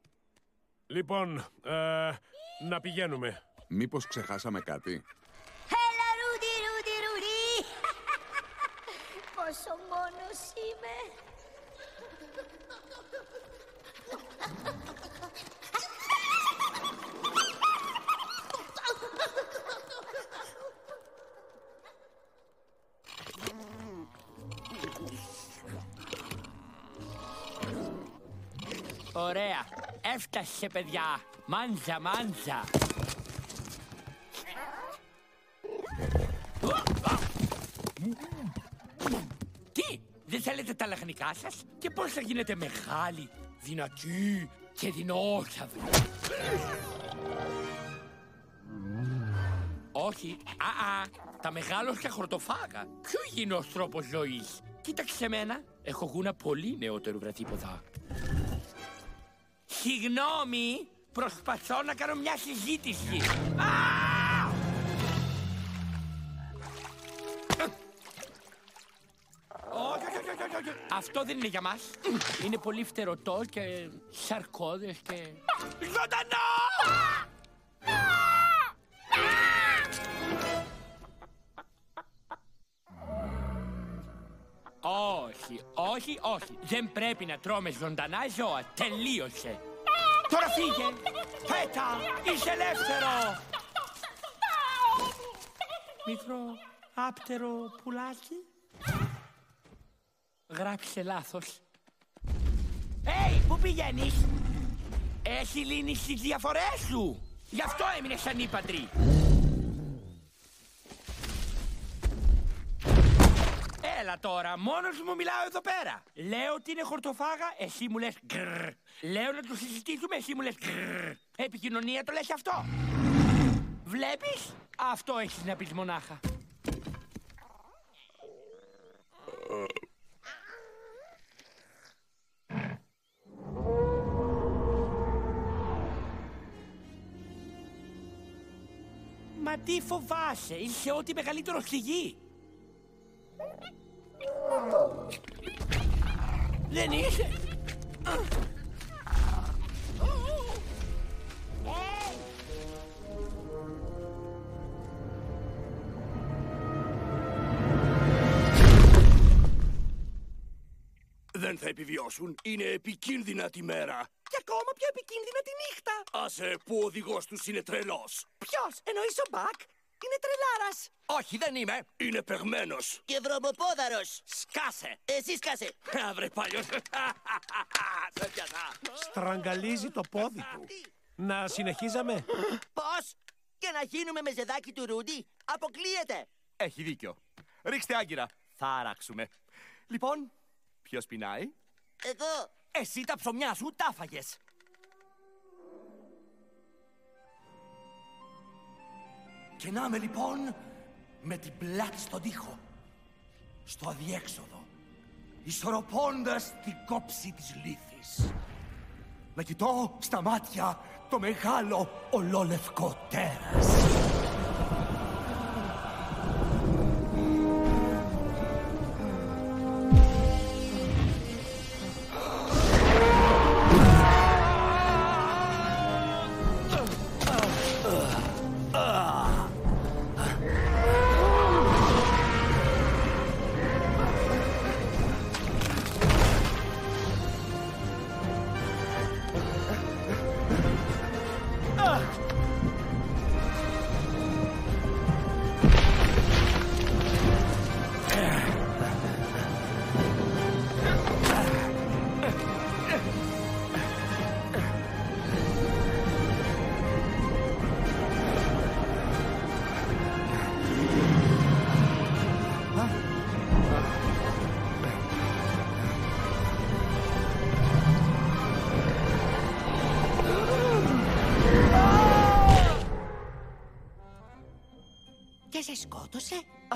Λοιπόν, ε, να πηγαίνουμε. Μήπως ξεχάσαμε κάτι; Έλα, Ρούντι, Ρούντι, Ρούντι. Πόσο μόνος είμαι. Ωραία. Έφτασε, παιδιά. Μάντζα, μάντζα. Τι, δεν θέλετε τα λαχνικά σας; Και πώς θα γίνετε μεγάλοι, δυνατοί και δεινόσαυροι. Όχι, α, α, τα μεγάλωσια χορτοφάγα. Ποιο υγιεινός τρόπος ζωής; Κοίταξε εμένα, έχω γούνα πολύ νεότερου βρατήποδα. Συγγνώμη, προσπαθώ να κάνω μια συζήτηση. Α! Όχι, όχι, όχι, όχι, όχι. Αυτό δεν είναι για μας. Είναι πολύ φτερωτό και σαρκώδες και... Ζωντανό! Όχι, όχι, όχι. Δεν πρέπει να τρώμε ζωντανά ζώα. Τελείωσε. Τώρα φύγε. Πέτα. Είσαι ελεύθερο. Μικρό άπτερο πουλάκι. Γράψε λάθος. Έι, πού πηγαίνεις; Έχει λύνει στις διαφορές σου. Γι' αυτό έμεινες σαν ύπατρη. Έλα τώρα, μόνος μου μιλάω εδώ πέρα. Λέω ότι είναι χορτοφάγα, εσύ μου λες γκρρρ. Λέω να το συζητήσουμε, εσύ μου λες γκρρρ. Επικοινωνία το λες αυτό. Βλέπεις, αυτό έχεις να πεις μονάχα. Μα τι φοβάσαι, είσαι ό,τι μεγαλύτερο στη γη. Δεν είσαι. Δεν θα επιβιώσουν. Είναι επικίνδυνα τη μέρα. Και ακόμα πιο επικίνδυνα τη νύχτα. Άσε που ο οδηγός τους είναι τρελός. Ποιος, εννοείς ο Μπακ, είναι τρελάρας. Όχι, δεν είμαι. Είναι παιγμένος. Και βρωμοπόδαρος. Σκάσε. Εσύ σκάσε. Αύρε παλιός. Σε πιάσα. Στραγγαλίζει το πόδι του. Να συνεχίζαμε; Πώς, και να γίνουμε με ζεδάκι του Ρούντι, αποκλείεται. Έχει δίκιο. Ρίξτε άγκυρα. Θα αράξουμε. Λοιπόν, ποιος πεινάει; Εγώ. Εσύ τα ψωμιά σου τα φαγες. Και να με λοιπόν με την πλάτη στον τοίχο. Στο αδιέξοδο. Ισορροπώντας την κόψη της λύθης. Να κοιτώ στα μάτια το μεγάλο ολόλευκο τέρας.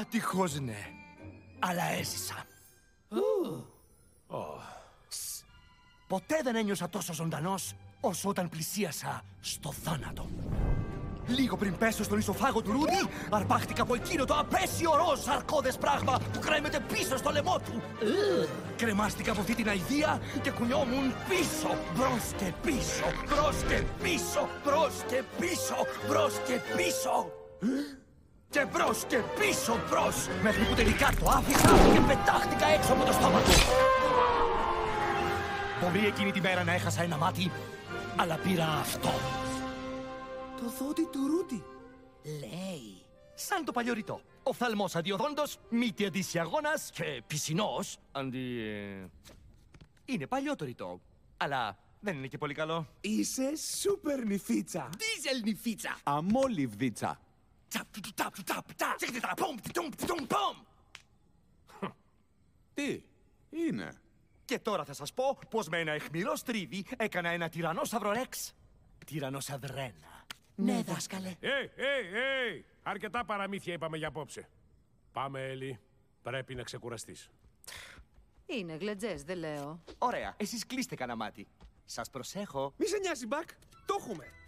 Ατυχώς ναι. Αλλά έζησα. Σ. Ποτέ δεν ένιωσα τόσο ζωντανός όσο όταν πλησίασα στο θάνατο. Λίγο πριν πέσω στον ισοφάγο του Ρούντι, αρπάχτηκα από εκείνο το απέσιο ροζ αρκώδες πράγμα που κρέμεται πίσω στο λαιμό του. Κρεμάστηκα από αυτή την αηδία και κουνιόμουν πίσω, μπρος και πίσω, μπρος και πίσω, μπρος και πίσω, μπρος και πίσω. Και μπρος και πίσω μπρος, μέχρι που τελικά το άφησα και πετάχτηκα έξω από το στόμα του. Μπορεί εκείνη τη μέρα να έχασα ένα μάτι, αλλά πήρα αυτό. Το δόντι του Ρούντι. Λέει. Σαν το παλιό ρητό. Οφθαλμός αντιοδόντος, μύτη αντισιαγώνας και πισινός αντι... ε, Είναι παλιό το ρητό, αλλά δεν είναι και πολύ καλό. Είσαι σούπερ νυφίτσα. Δίζελ νυφίτσα. Αμόλυβδίτσα. Τσαπ, του, του, ταπ, του, ταπ, ταπ, τσικ, ταπ, πουμ, τιτουμ, τιτουμ, πουμ. Τι, είναι. Και τώρα θα σας πω πως με ένα αιχμηρό στρίβι έκανα ένα τυρανόσαυρο ρεξ. Τυρανόσαυρένα. Ναι, δάσκαλε. Ε, ε, ε! Αρκετά παραμύθια είπαμε για απόψε. Πάμε, Έλλη. Πρέπει να ξεκουραστείς. Είναι γλετζές, δεν λέω. Ωραία, εσείς κλείστε κανένα μάτι. Σας προσέχω. Μη σε νοιάζει, Μπακ. Το έχουμε.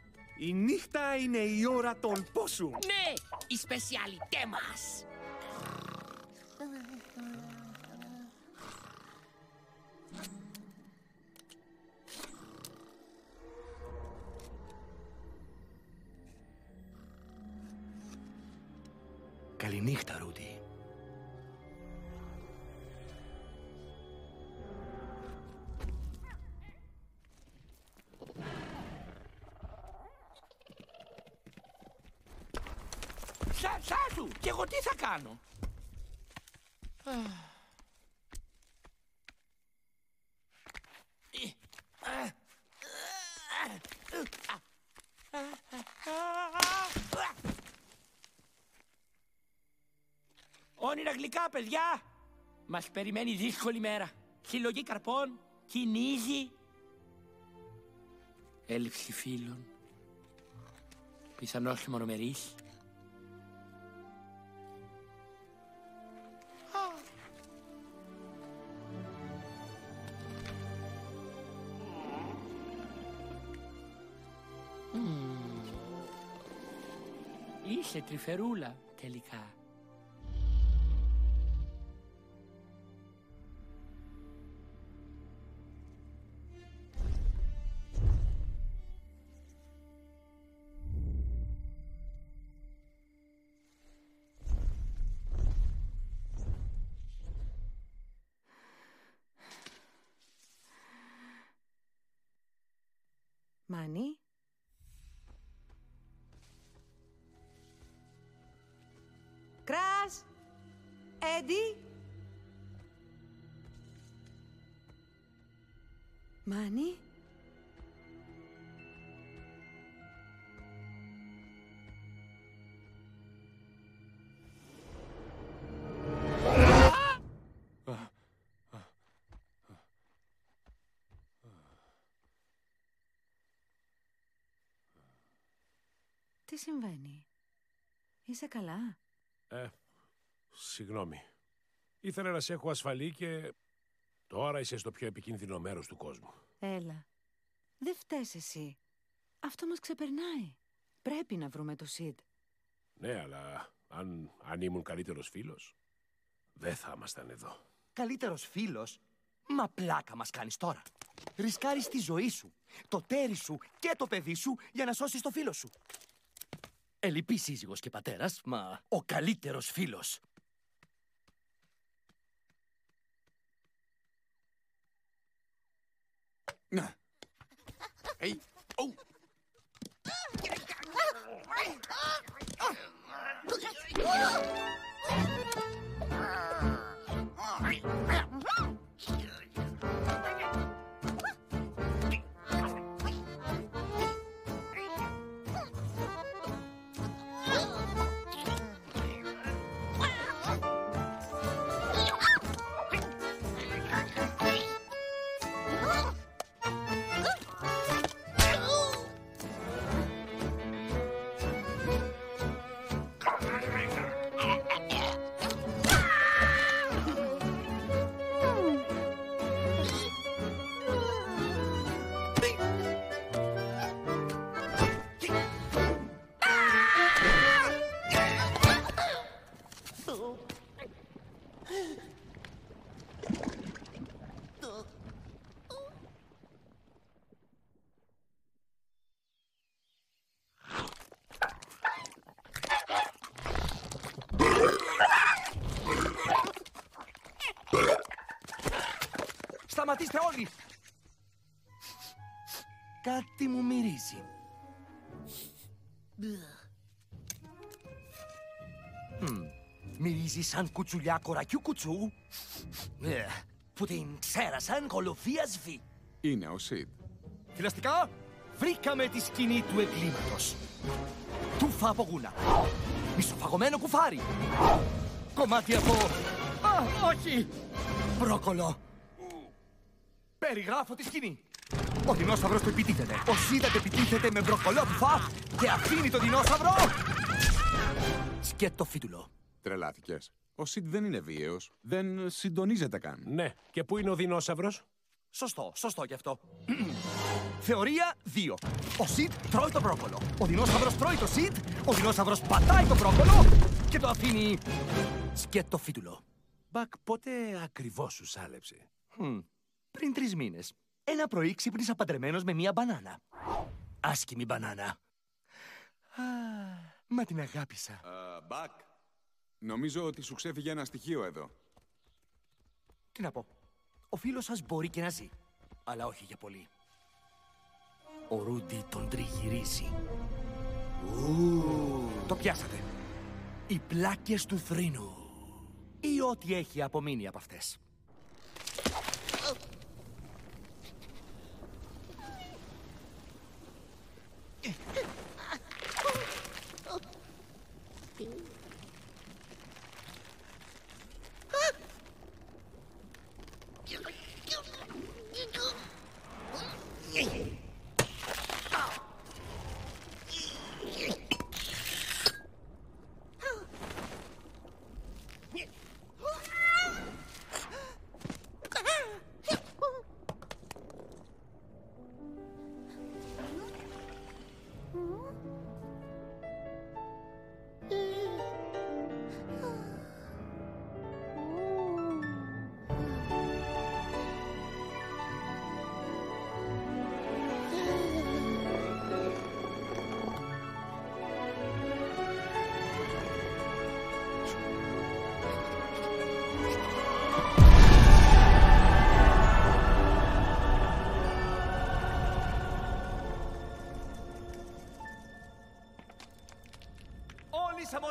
Η νύχτα είναι η ώρα των πόσου. Ναι, η σπεσιαλιτές μας. Καληνύχτα, Ρούντι. Τι θα κάνω; Όνειρα γλυκά, παιδιά! Μας περιμένει δύσκολη μέρα. Συλλογή καρπών, κυνήγι. Έλλειψη φίλων. Πιθανώς μονομερής. Είσαι τρυφερούλα τελικά. Μάνι. Έντι. Μάνι. Τι συμβαίνει; Είσαι καλά; Ε, συγγνώμη. Ήθελα να σε έχω ασφαλή και τώρα είσαι στο πιο επικίνδυνο μέρος του κόσμου. Έλα. Δεν φταίς εσύ. Αυτό μας ξεπερνάει. Πρέπει να βρούμε το Σιντ. Ναι, αλλά αν, αν ήμουν καλύτερος φίλος, δεν θα ήμασταν εδώ. Καλύτερος φίλος; Μα πλάκα μας κάνεις τώρα. Ρισκάρεις τη ζωή σου, το τέρι σου και το παιδί σου για να σώσεις το φίλο σου. Ελλειπή σύζυγος και πατέρας, μα ο καλύτερος φίλος. Hey. Oh. Ah. Σταματήστε όλοι! Κάτι μου μυρίζει. Μμμ, Μυρίζει σαν κουτσουλιά κορακιού κουτσού. Ε, Που την ξέρασαν κολοφία σβή. Είναι ο Σιντ. Φυλαστικά, βρήκαμε τη σκηνή του εγκλήματος. Τούφα από γούνα. Μισοφαγωμένο κουφάρι. Κομμάτι από... Α, όχι! Μπρόκολο. Περιγράφω τη σκηνή. Ο δεινόσαυρος του επιτίθεται. Ο Σίδατ επιτίθεται με μπροκολόπουφα και αφήνει το δεινόσαυρο... Σκέτο φίτουλο. Τρελάθηκες. Ο Σιντ δεν είναι βίαιος. Δεν συντονίζεται καν. Ναι. Και πού είναι ο δεινόσαυρος; Σωστό, σωστό γι' αυτό. Θεωρία 2. Ο Σιτ τρώει το μπρόκολο. Ο δεινόσαυρος τρώει το Σιτ. Ο δεινόσαυρος πατάει το μπρόκολο και το αφήνει σκέτο φίτουλο. Μπακ, πότε ακριβώς σου σάλεψε; Χμ, Πριν τρεις μήνες. Ένα πρωί ξύπνησα παντρεμένος με μία μπανάνα. Άσκημη μπανάνα. Α, μα την αγάπησα. Ε, Μπακ, νομίζω ότι σου ξέφυγε ένα στοιχείο εδώ. Τι να πω. Ο φίλος σας μπορεί και να ζει. Αλλά όχι για πολύ. Ο Ρούντι τον τριγυρίζει. Ου, το πιάσατε. Οι πλάκες του θρήνου. Ή ό,τι έχει απομείνει από αυτές. Oh.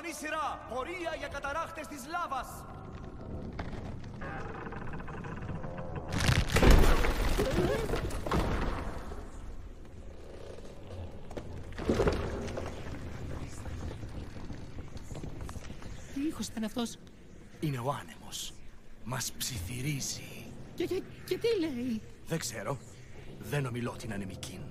Σαμονή σειρά. Πορεία για καταράχτες της λάβας. Τι ήχος ήταν αυτός; Είναι ο άνεμος. Μας ψιθυρίζει. Και, και, και τι λέει; Δεν ξέρω. Δεν ομιλώ την ανεμικήν.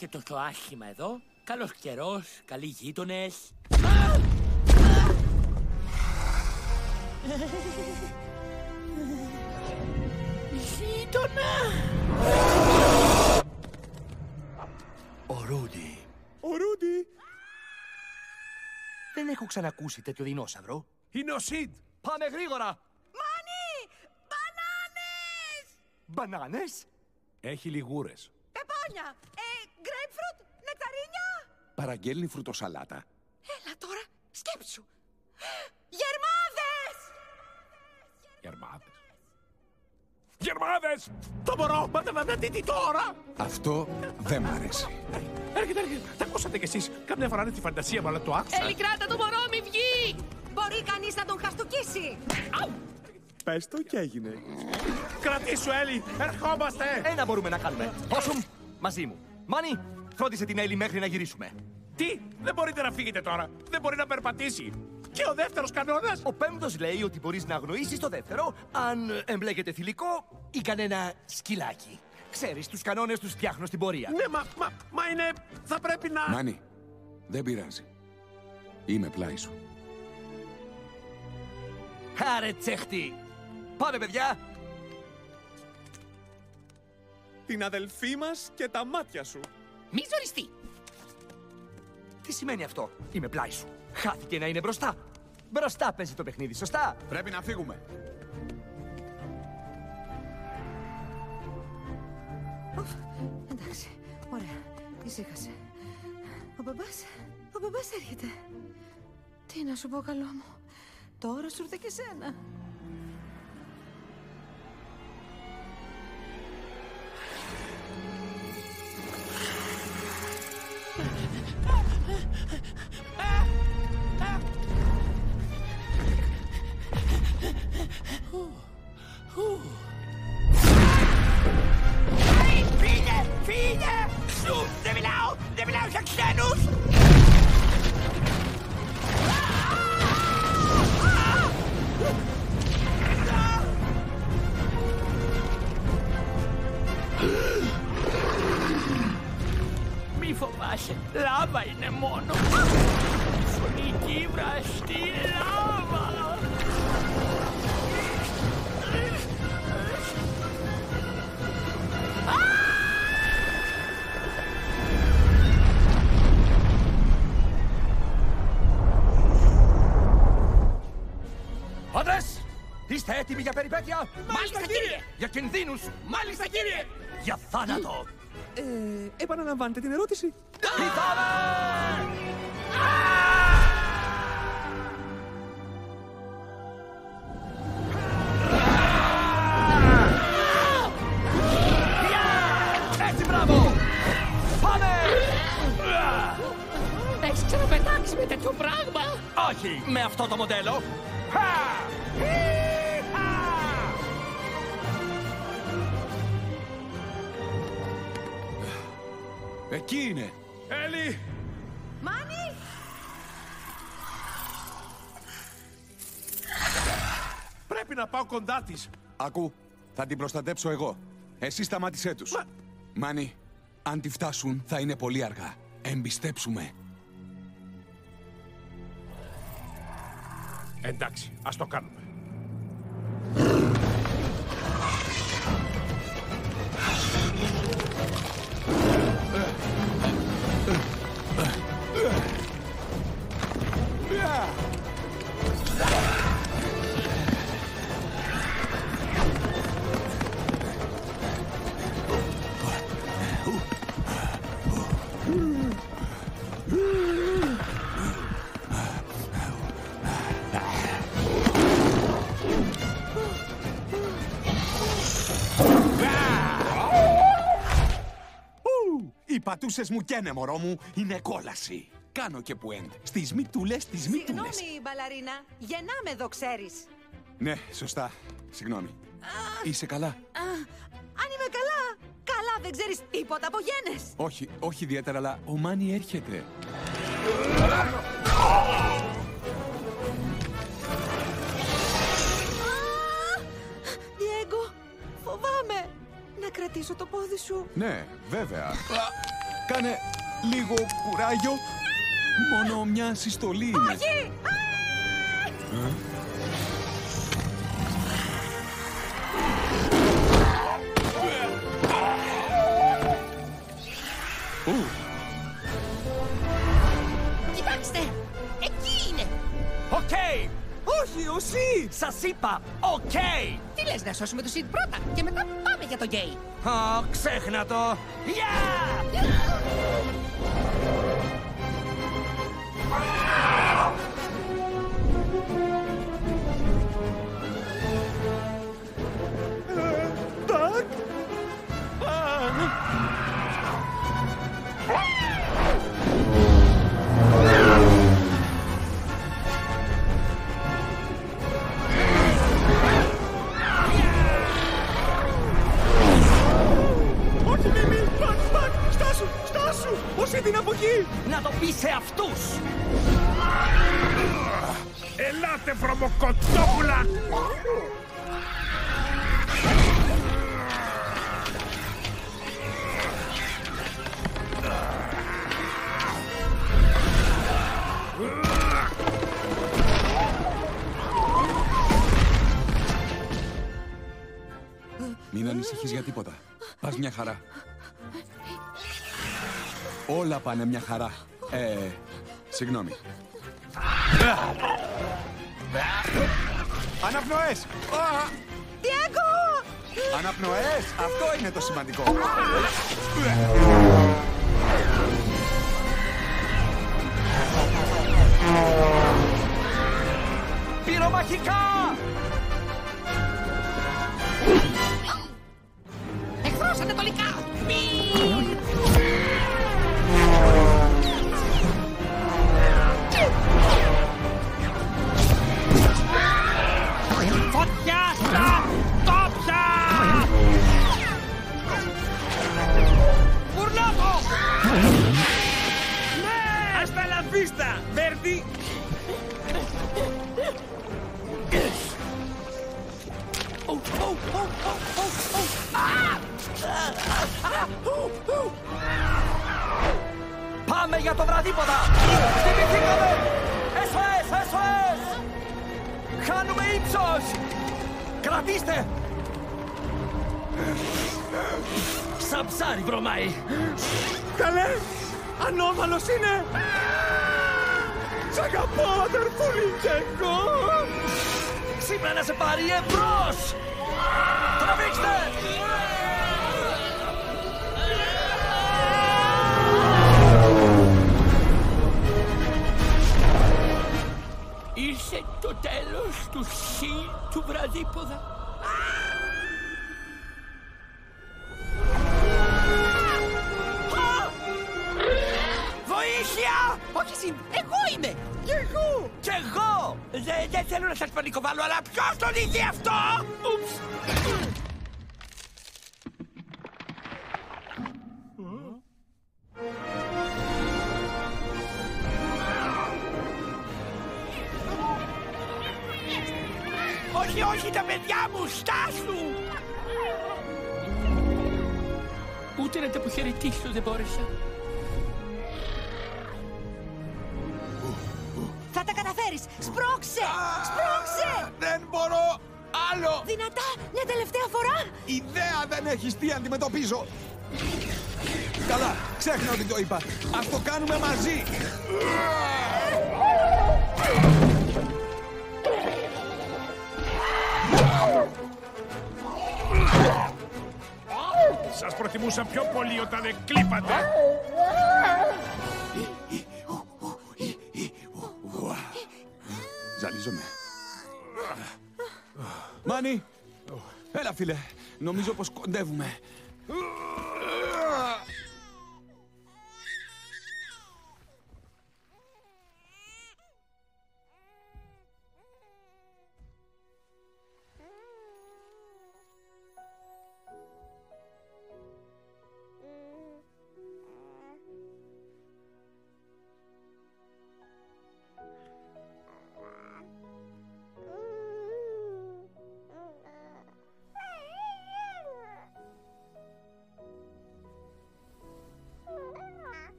και τόσο άσχημα εδώ. Καλός καιρός, καλοί γείτονες. Γείτονα! Ο Ρούντι. Ο Ρούντι! Δεν έχω ξανακούσει τέτοιο δεινόσαυρο. Είναι ο Σιντ! Πάμε γρήγορα! Μάνι! Μπανάνες! Μπανάνες! Έχει λιγούρες. Πεπόνια! Ε, grapefruit! Νεκταρίνια! Παραγγέλνει φρουτοσαλάτα. Έλα τώρα, σκέψου. Γερμάδες! Γερμάδες. Γερμάδες! Το μωρό! Μα δε- δε- τι, τι τώρα! Αυτό δεν μ' αρέσει. Έρχεται, έρχεται. Τα ακούσατε κι εσείς. Καμιά φορά είναι τη φαντασία μου, αλλά το άκουσα. Έλλη, κράτα το μωρό, μη βγει! Μπορεί κανείς να τον χαστούκίσει! Πες το και έγινε. Κρατήσου, Έλλη! Ερχόμαστε! Ένα μπορούμε να κάνουμε. Όσουμ, μαζί μου. Μάνι, φρόντισε την Έλλη μέχρι να γυρίσουμε. Τι! Δεν μπορείτε να φύγετε τώρα! Δεν μπορεί να περπατήσει! Και ο δεύτερος κανόνας! Ο πέμπτος λέει ότι μπορείς να αγνοήσεις το δεύτερο αν εμπλέκεται θηλυκό ή κανένα σκυλάκι. Ξέρεις, τους κανόνες τους φτιάχνω στην πορεία. Ναι, μα, μα, μα είναι... Θα πρέπει να... Μάνι, δεν πειράζει. Είμαι πλάι σου. Άρε τσέχτη. Πάμε, παιδιά. Την αδελφή μας και τα μάτια σου. Μη ζοριστεί. Τι σημαίνει αυτό; Είμαι πλάι σου. Χάθηκε να είναι μπροστά. Μπροστά παίζει το παιχνίδι, σωστά; Πρέπει να φύγουμε. Εντάξει, ωραία. Ησύχασε. Ο μπαμπάς, ο μπαμπάς έρχεται. Τι να σου πω καλό μου. Τώρα σου ήρθε και σένα. Έτοιμοι για περιπέτεια; Μάλιστα, κύριε! Για κινδύνους. Μάλιστα, κύριε! Για θάνατο. Ε, επαναλαμβάνετε την ερώτηση. Έτσι, μπράβο. Πάμε. Έχεις ξαναπετάξει με τέτοιο πράγμα! Όχι, με αυτό το μοντέλο. Εκεί είναι; Έλλη! Μάνι! Πρέπει να πάω κοντά της. Άκου, θα την προστατέψω εγώ. Εσύ σταμάτησέ τους. Μάνι, αν τη φτάσουν θα είναι πολύ αργά. Εμπιστέψουμε. Εντάξει, ας το κάνουμε. Πατούσες μου καίνε, μωρό μου. Είναι κόλαση. Κάνω και που end. Στις μητούλες, στις μητούλες. Συγγνώμη, μπαλαρίνα. Γεννάμε εδώ, ξέρεις. Ναι, σωστά. Συγγνώμη. Είσαι καλά; Α, αν είμαι καλά, καλά δεν ξέρεις τίποτα από γένες. Όχι, όχι ιδιαίτερα, αλλά ο Μάνι έρχεται. Διέγκο, φοβάμαι. Να κρατήσω το πόδι σου. Ναι, βέβαια. Κάνε λίγο κουράγιο. Μόνο μια συστολή είναι. Όχι! Ε; Ου, Κοιτάξτε! Εκεί είναι! Οκ! Όχι, ο Σι! Σας είπα, οκ! Τι λες να σώσουμε το Σιντ πρώτα και μετά πάμε για τον γκέι. Ω, ξέχνα το! Γεια! Ντάκ! εκεί! Να το πεις σε αυτούς! Ελάτε, βρωμοκοτόπουλα! Μην ανησυχείς για τίποτα. Πας μια χαρά. Όλα πάνε μια χαρά. Ε, συγγνώμη. Αναπνοές! Διέγκο! Αναπνοές! Αυτό είναι το σημαντικό. Πυρομαχικά! Εχθρός ανατολικά! Hasta la vista, Verdi! Πάμε για το βραδίποτα! Θυμηθήκαμε! SOS! SOS! Χάνουμε ύψος! Κρατήστε! Σαν ψάρι βρωμάει! Καλέ! Ανώμαλος είναι! Σ' αγαπώ, αδερφούλη Τζέκο! Σήμερα να σε πάρει εμπρός! Τραβήξτε! Ήρθε το τέλος του σι του βραδίποδα. Δεν δεν θέλω να σας πανικοβάλω, αλλά ποιος τον είχε αυτό! Ούψ! Όχι, όχι, τα παιδιά μου, στάσου! Ούτε να τα αποχαιρετήσω δεν μπόρεσα. Θα τα καταφέρεις! Σπρώξε! Σπρώξε! Δεν μπορώ άλλο! Δυνατά! Μια τελευταία φορά! Ιδέα δεν έχεις τι αντιμετωπίζω! Καλά, ξέχνα ότι το είπα. Ας το κάνουμε μαζί! Σας προτιμούσα πιο πολύ όταν εκλείπατε. Μάνι! Έλα, φίλε. Νομίζω πως κοντεύουμε.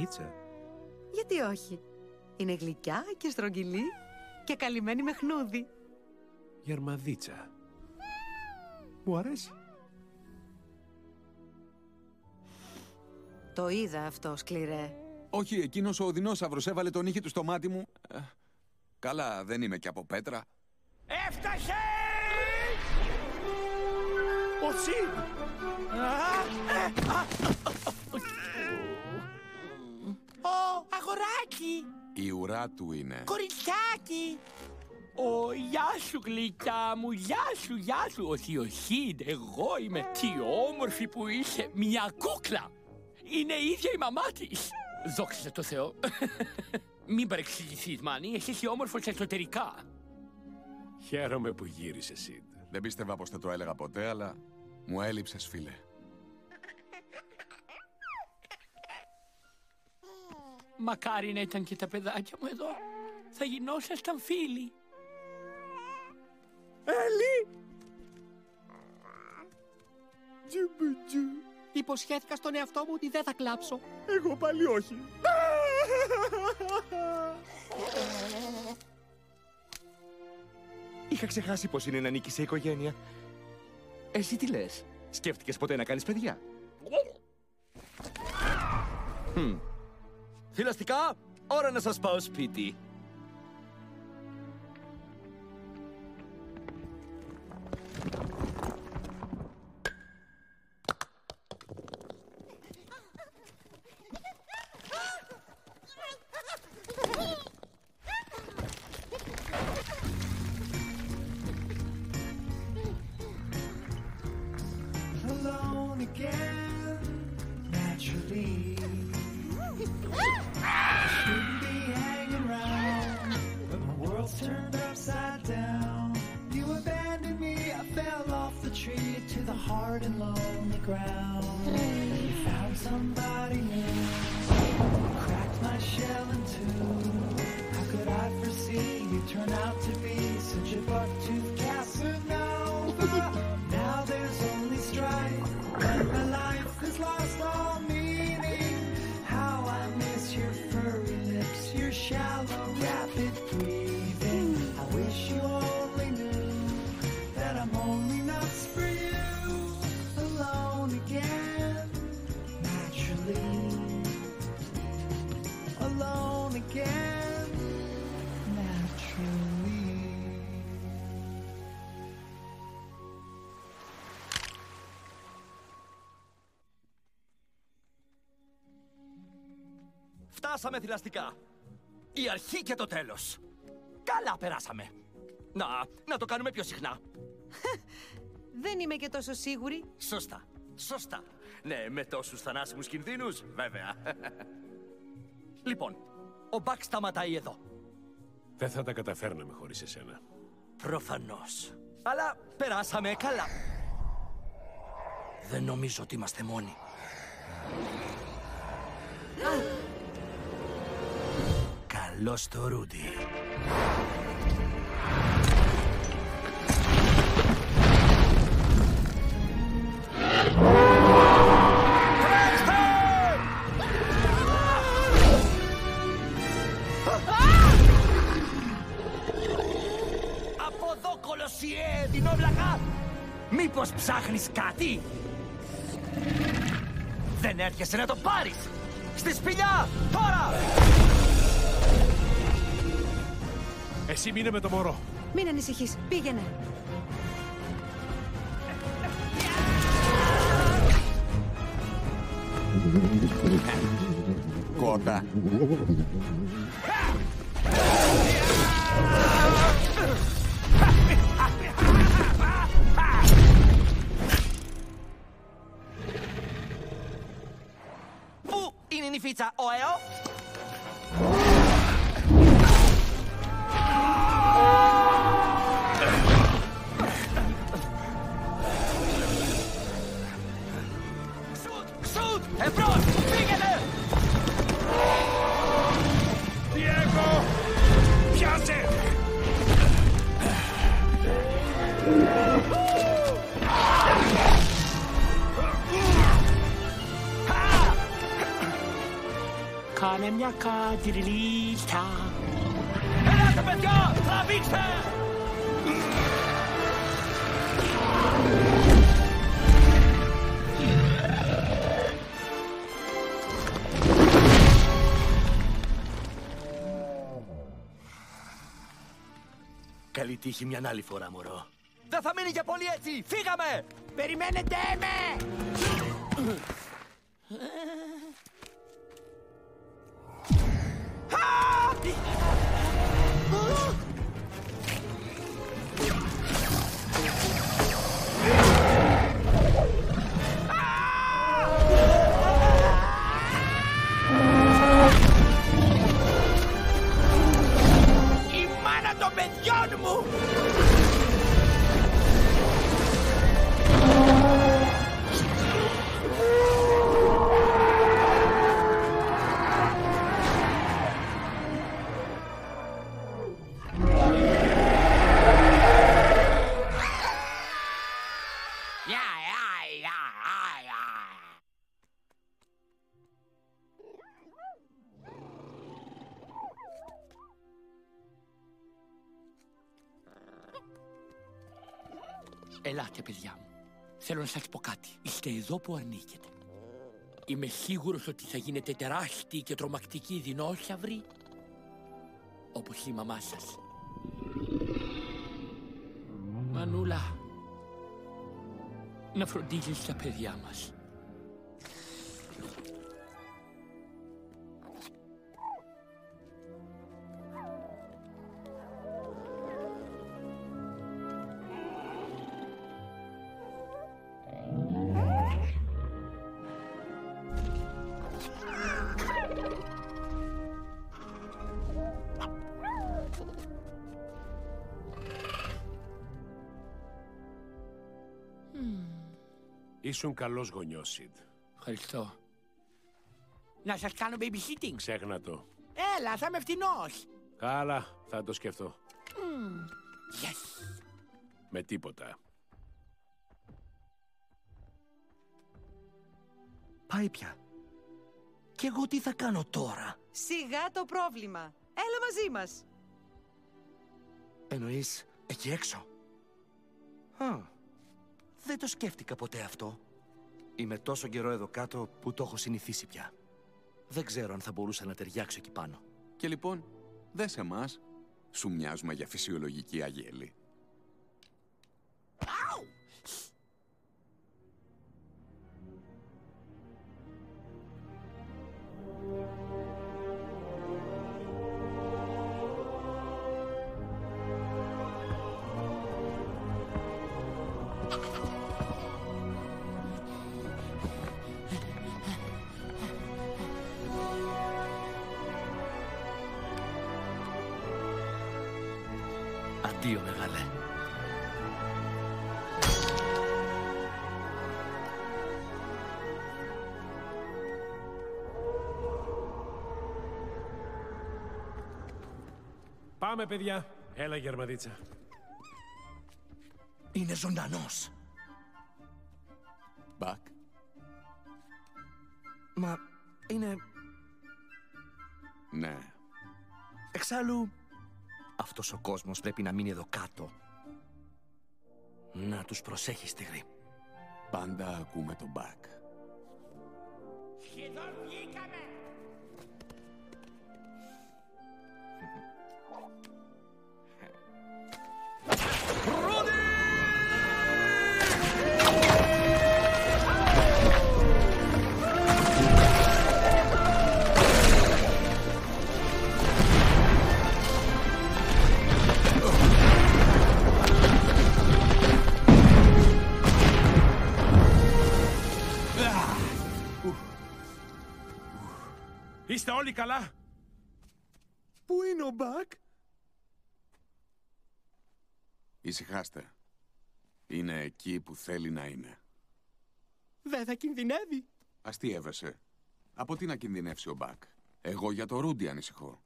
Γερμαδίτσα. Γιατί όχι. Είναι γλυκιά και στρογγυλή και καλυμμένη με χνούδι. Γερμαδίτσα. Μου αρέσει. Το είδα αυτό, σκληρέ. Όχι, εκείνος ο οδυνόσαυρος έβαλε τον ήχη του στο μάτι μου. Ε, καλά, δεν είμαι και από πέτρα. Έφτασε! Ο Σιντ! Ω, αγοράκι! Η ουρά του είναι. Κοριτσάκι! Ω, γεια σου γλυκιά μου, γεια σου, γεια σου. Όχι, ο Σιντ, εγώ είμαι. Τι όμορφη που είσαι, μια κούκλα. Είναι η ίδια η μαμά της. Δόξα τω Θεώ. Μην παρεξηγηθείς, Μάνι, εσύ είσαι όμορφος εσωτερικά. Χαίρομαι που γύρισες, Σιντ. Δεν πίστευα πως θα το έλεγα ποτέ, αλλά μου έλειψες, φίλε. Μακάρι να ήταν και τα παιδάκια μου εδώ. Θα γινόσασταν φίλοι. Έλλη! Τζιμπουτζου. Υποσχέθηκα στον εαυτό μου ότι δεν θα κλάψω. Εγώ πάλι όχι. Είχα ξεχάσει πως είναι να ανήκει σε οικογένεια. Εσύ τι λες, σκέφτηκες ποτέ να κάνεις παιδιά; Hm. Θηλαστικά, ώρα να σας πάω σπίτι. Η αρχή και το τέλος. Καλά περάσαμε. Να, να το κάνουμε πιο συχνά. Δεν είμαι και τόσο σίγουρη. Σωστά, σωστά. Ναι, με τόσους θανάσιμους κινδύνους, βέβαια. λοιπόν, ο Μπακ σταματάει εδώ. Δεν θα τα καταφέρναμε χωρίς εσένα. Προφανώς. Αλλά περάσαμε καλά. Δεν νομίζω ότι είμαστε μόνοι. Καλώς το Ρούντι. Από εδώ κολοσιέ, δεινόβλακα! Μήπως ψάχνεις κάτι; Δεν έρχεσαι να το πάρεις! Στη σπηλιά, τώρα! Εσύ μείνε με το μωρό. Μην ανησυχείς. Πήγαινε. Κότα. Πού είναι η νυφίτσα, ο ΕΟ; Ελάτε παιδιά, τραβήξτε! Καλή τύχη μια άλλη φορά, μωρό. Δεν θα μείνει για πολύ έτσι! Φύγαμε! Περιμένετε με! Ελάτε, παιδιά μου. Θέλω να σας πω κάτι. Είστε εδώ που ανήκετε. Είμαι σίγουρος ότι θα γίνετε τεράστιοι και τρομακτικοί δεινόσαυροι όπως η μαμά σας. Μανούλα, να φροντίζεις τα παιδιά μας. Ήσουν καλός γονιός, Σιντ. Ευχαριστώ. Να σας κάνω babysitting. Ξέχνα το. Έλα, θα είμαι φτηνός. Καλά, θα το σκεφτώ. Μμμ. Yes. Με τίποτα. Πάει πια. Και εγώ τι θα κάνω τώρα; Σιγά το πρόβλημα. Έλα μαζί μας. Εννοείς εκεί έξω; Α, δεν το σκέφτηκα ποτέ αυτό. Είμαι τόσο καιρό εδώ κάτω που το έχω συνηθίσει πια. Δεν ξέρω αν θα μπορούσα να ταιριάξω εκεί πάνω. Και λοιπόν, δες σε εμάς. Σου μοιάζουμε για φυσιολογική αγέλη. Πάμε, παιδιά. Έλα, γερμαδίτσα. Είναι ζωντανός. Μπακ. Μα είναι... Ναι. Εξάλλου, αυτός ο κόσμος πρέπει να μείνει εδώ κάτω. Να τους προσέχεις, τίγρη. Πάντα ακούμε τον Μπακ. Καλά. Πού είναι ο Μπακ; Ησυχάστε. Είναι εκεί που θέλει να είναι. Δεν θα κινδυνεύει. Αστείευεσαι. Από τι να κινδυνεύσει ο Μπακ; Εγώ για το Ρούντι ανησυχώ.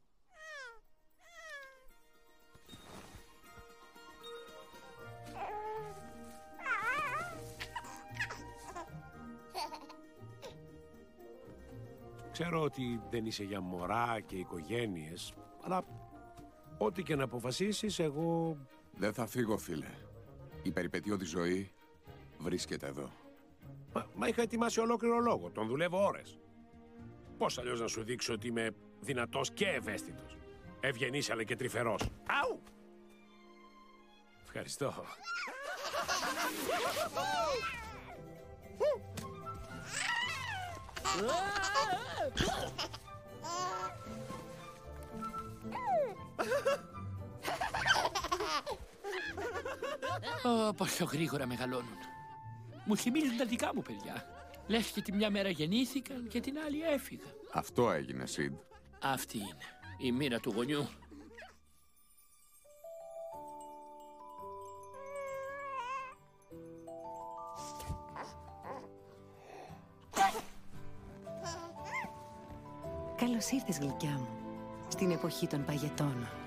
Ξέρω ότι δεν είσαι για μωρά και οικογένειες, αλλά ό,τι και να αποφασίσεις, εγώ... Δεν θα φύγω, φίλε. Η περιπετειώδη ζωή βρίσκεται εδώ. Μα, είχα ετοιμάσει ολόκληρο λόγο. Τον δουλεύω ώρες. Πώς αλλιώς να σου δείξω ότι είμαι δυνατός και ευαίσθητος; Ευγενής αλλά και τρυφερός. Αου! Ευχαριστώ. Πόσο γρήγορα μεγαλώνουν. Μου θυμίζουν τα δικά μου παιδιά. Λες και τη μια μέρα γεννήθηκαν και την άλλη έφυγα. Αυτό έγινε, Σιντ. Αυτή είναι η μοίρα του γονιού. Καλώς ήρθες, γλυκιά μου, στην εποχή των παγετώνων.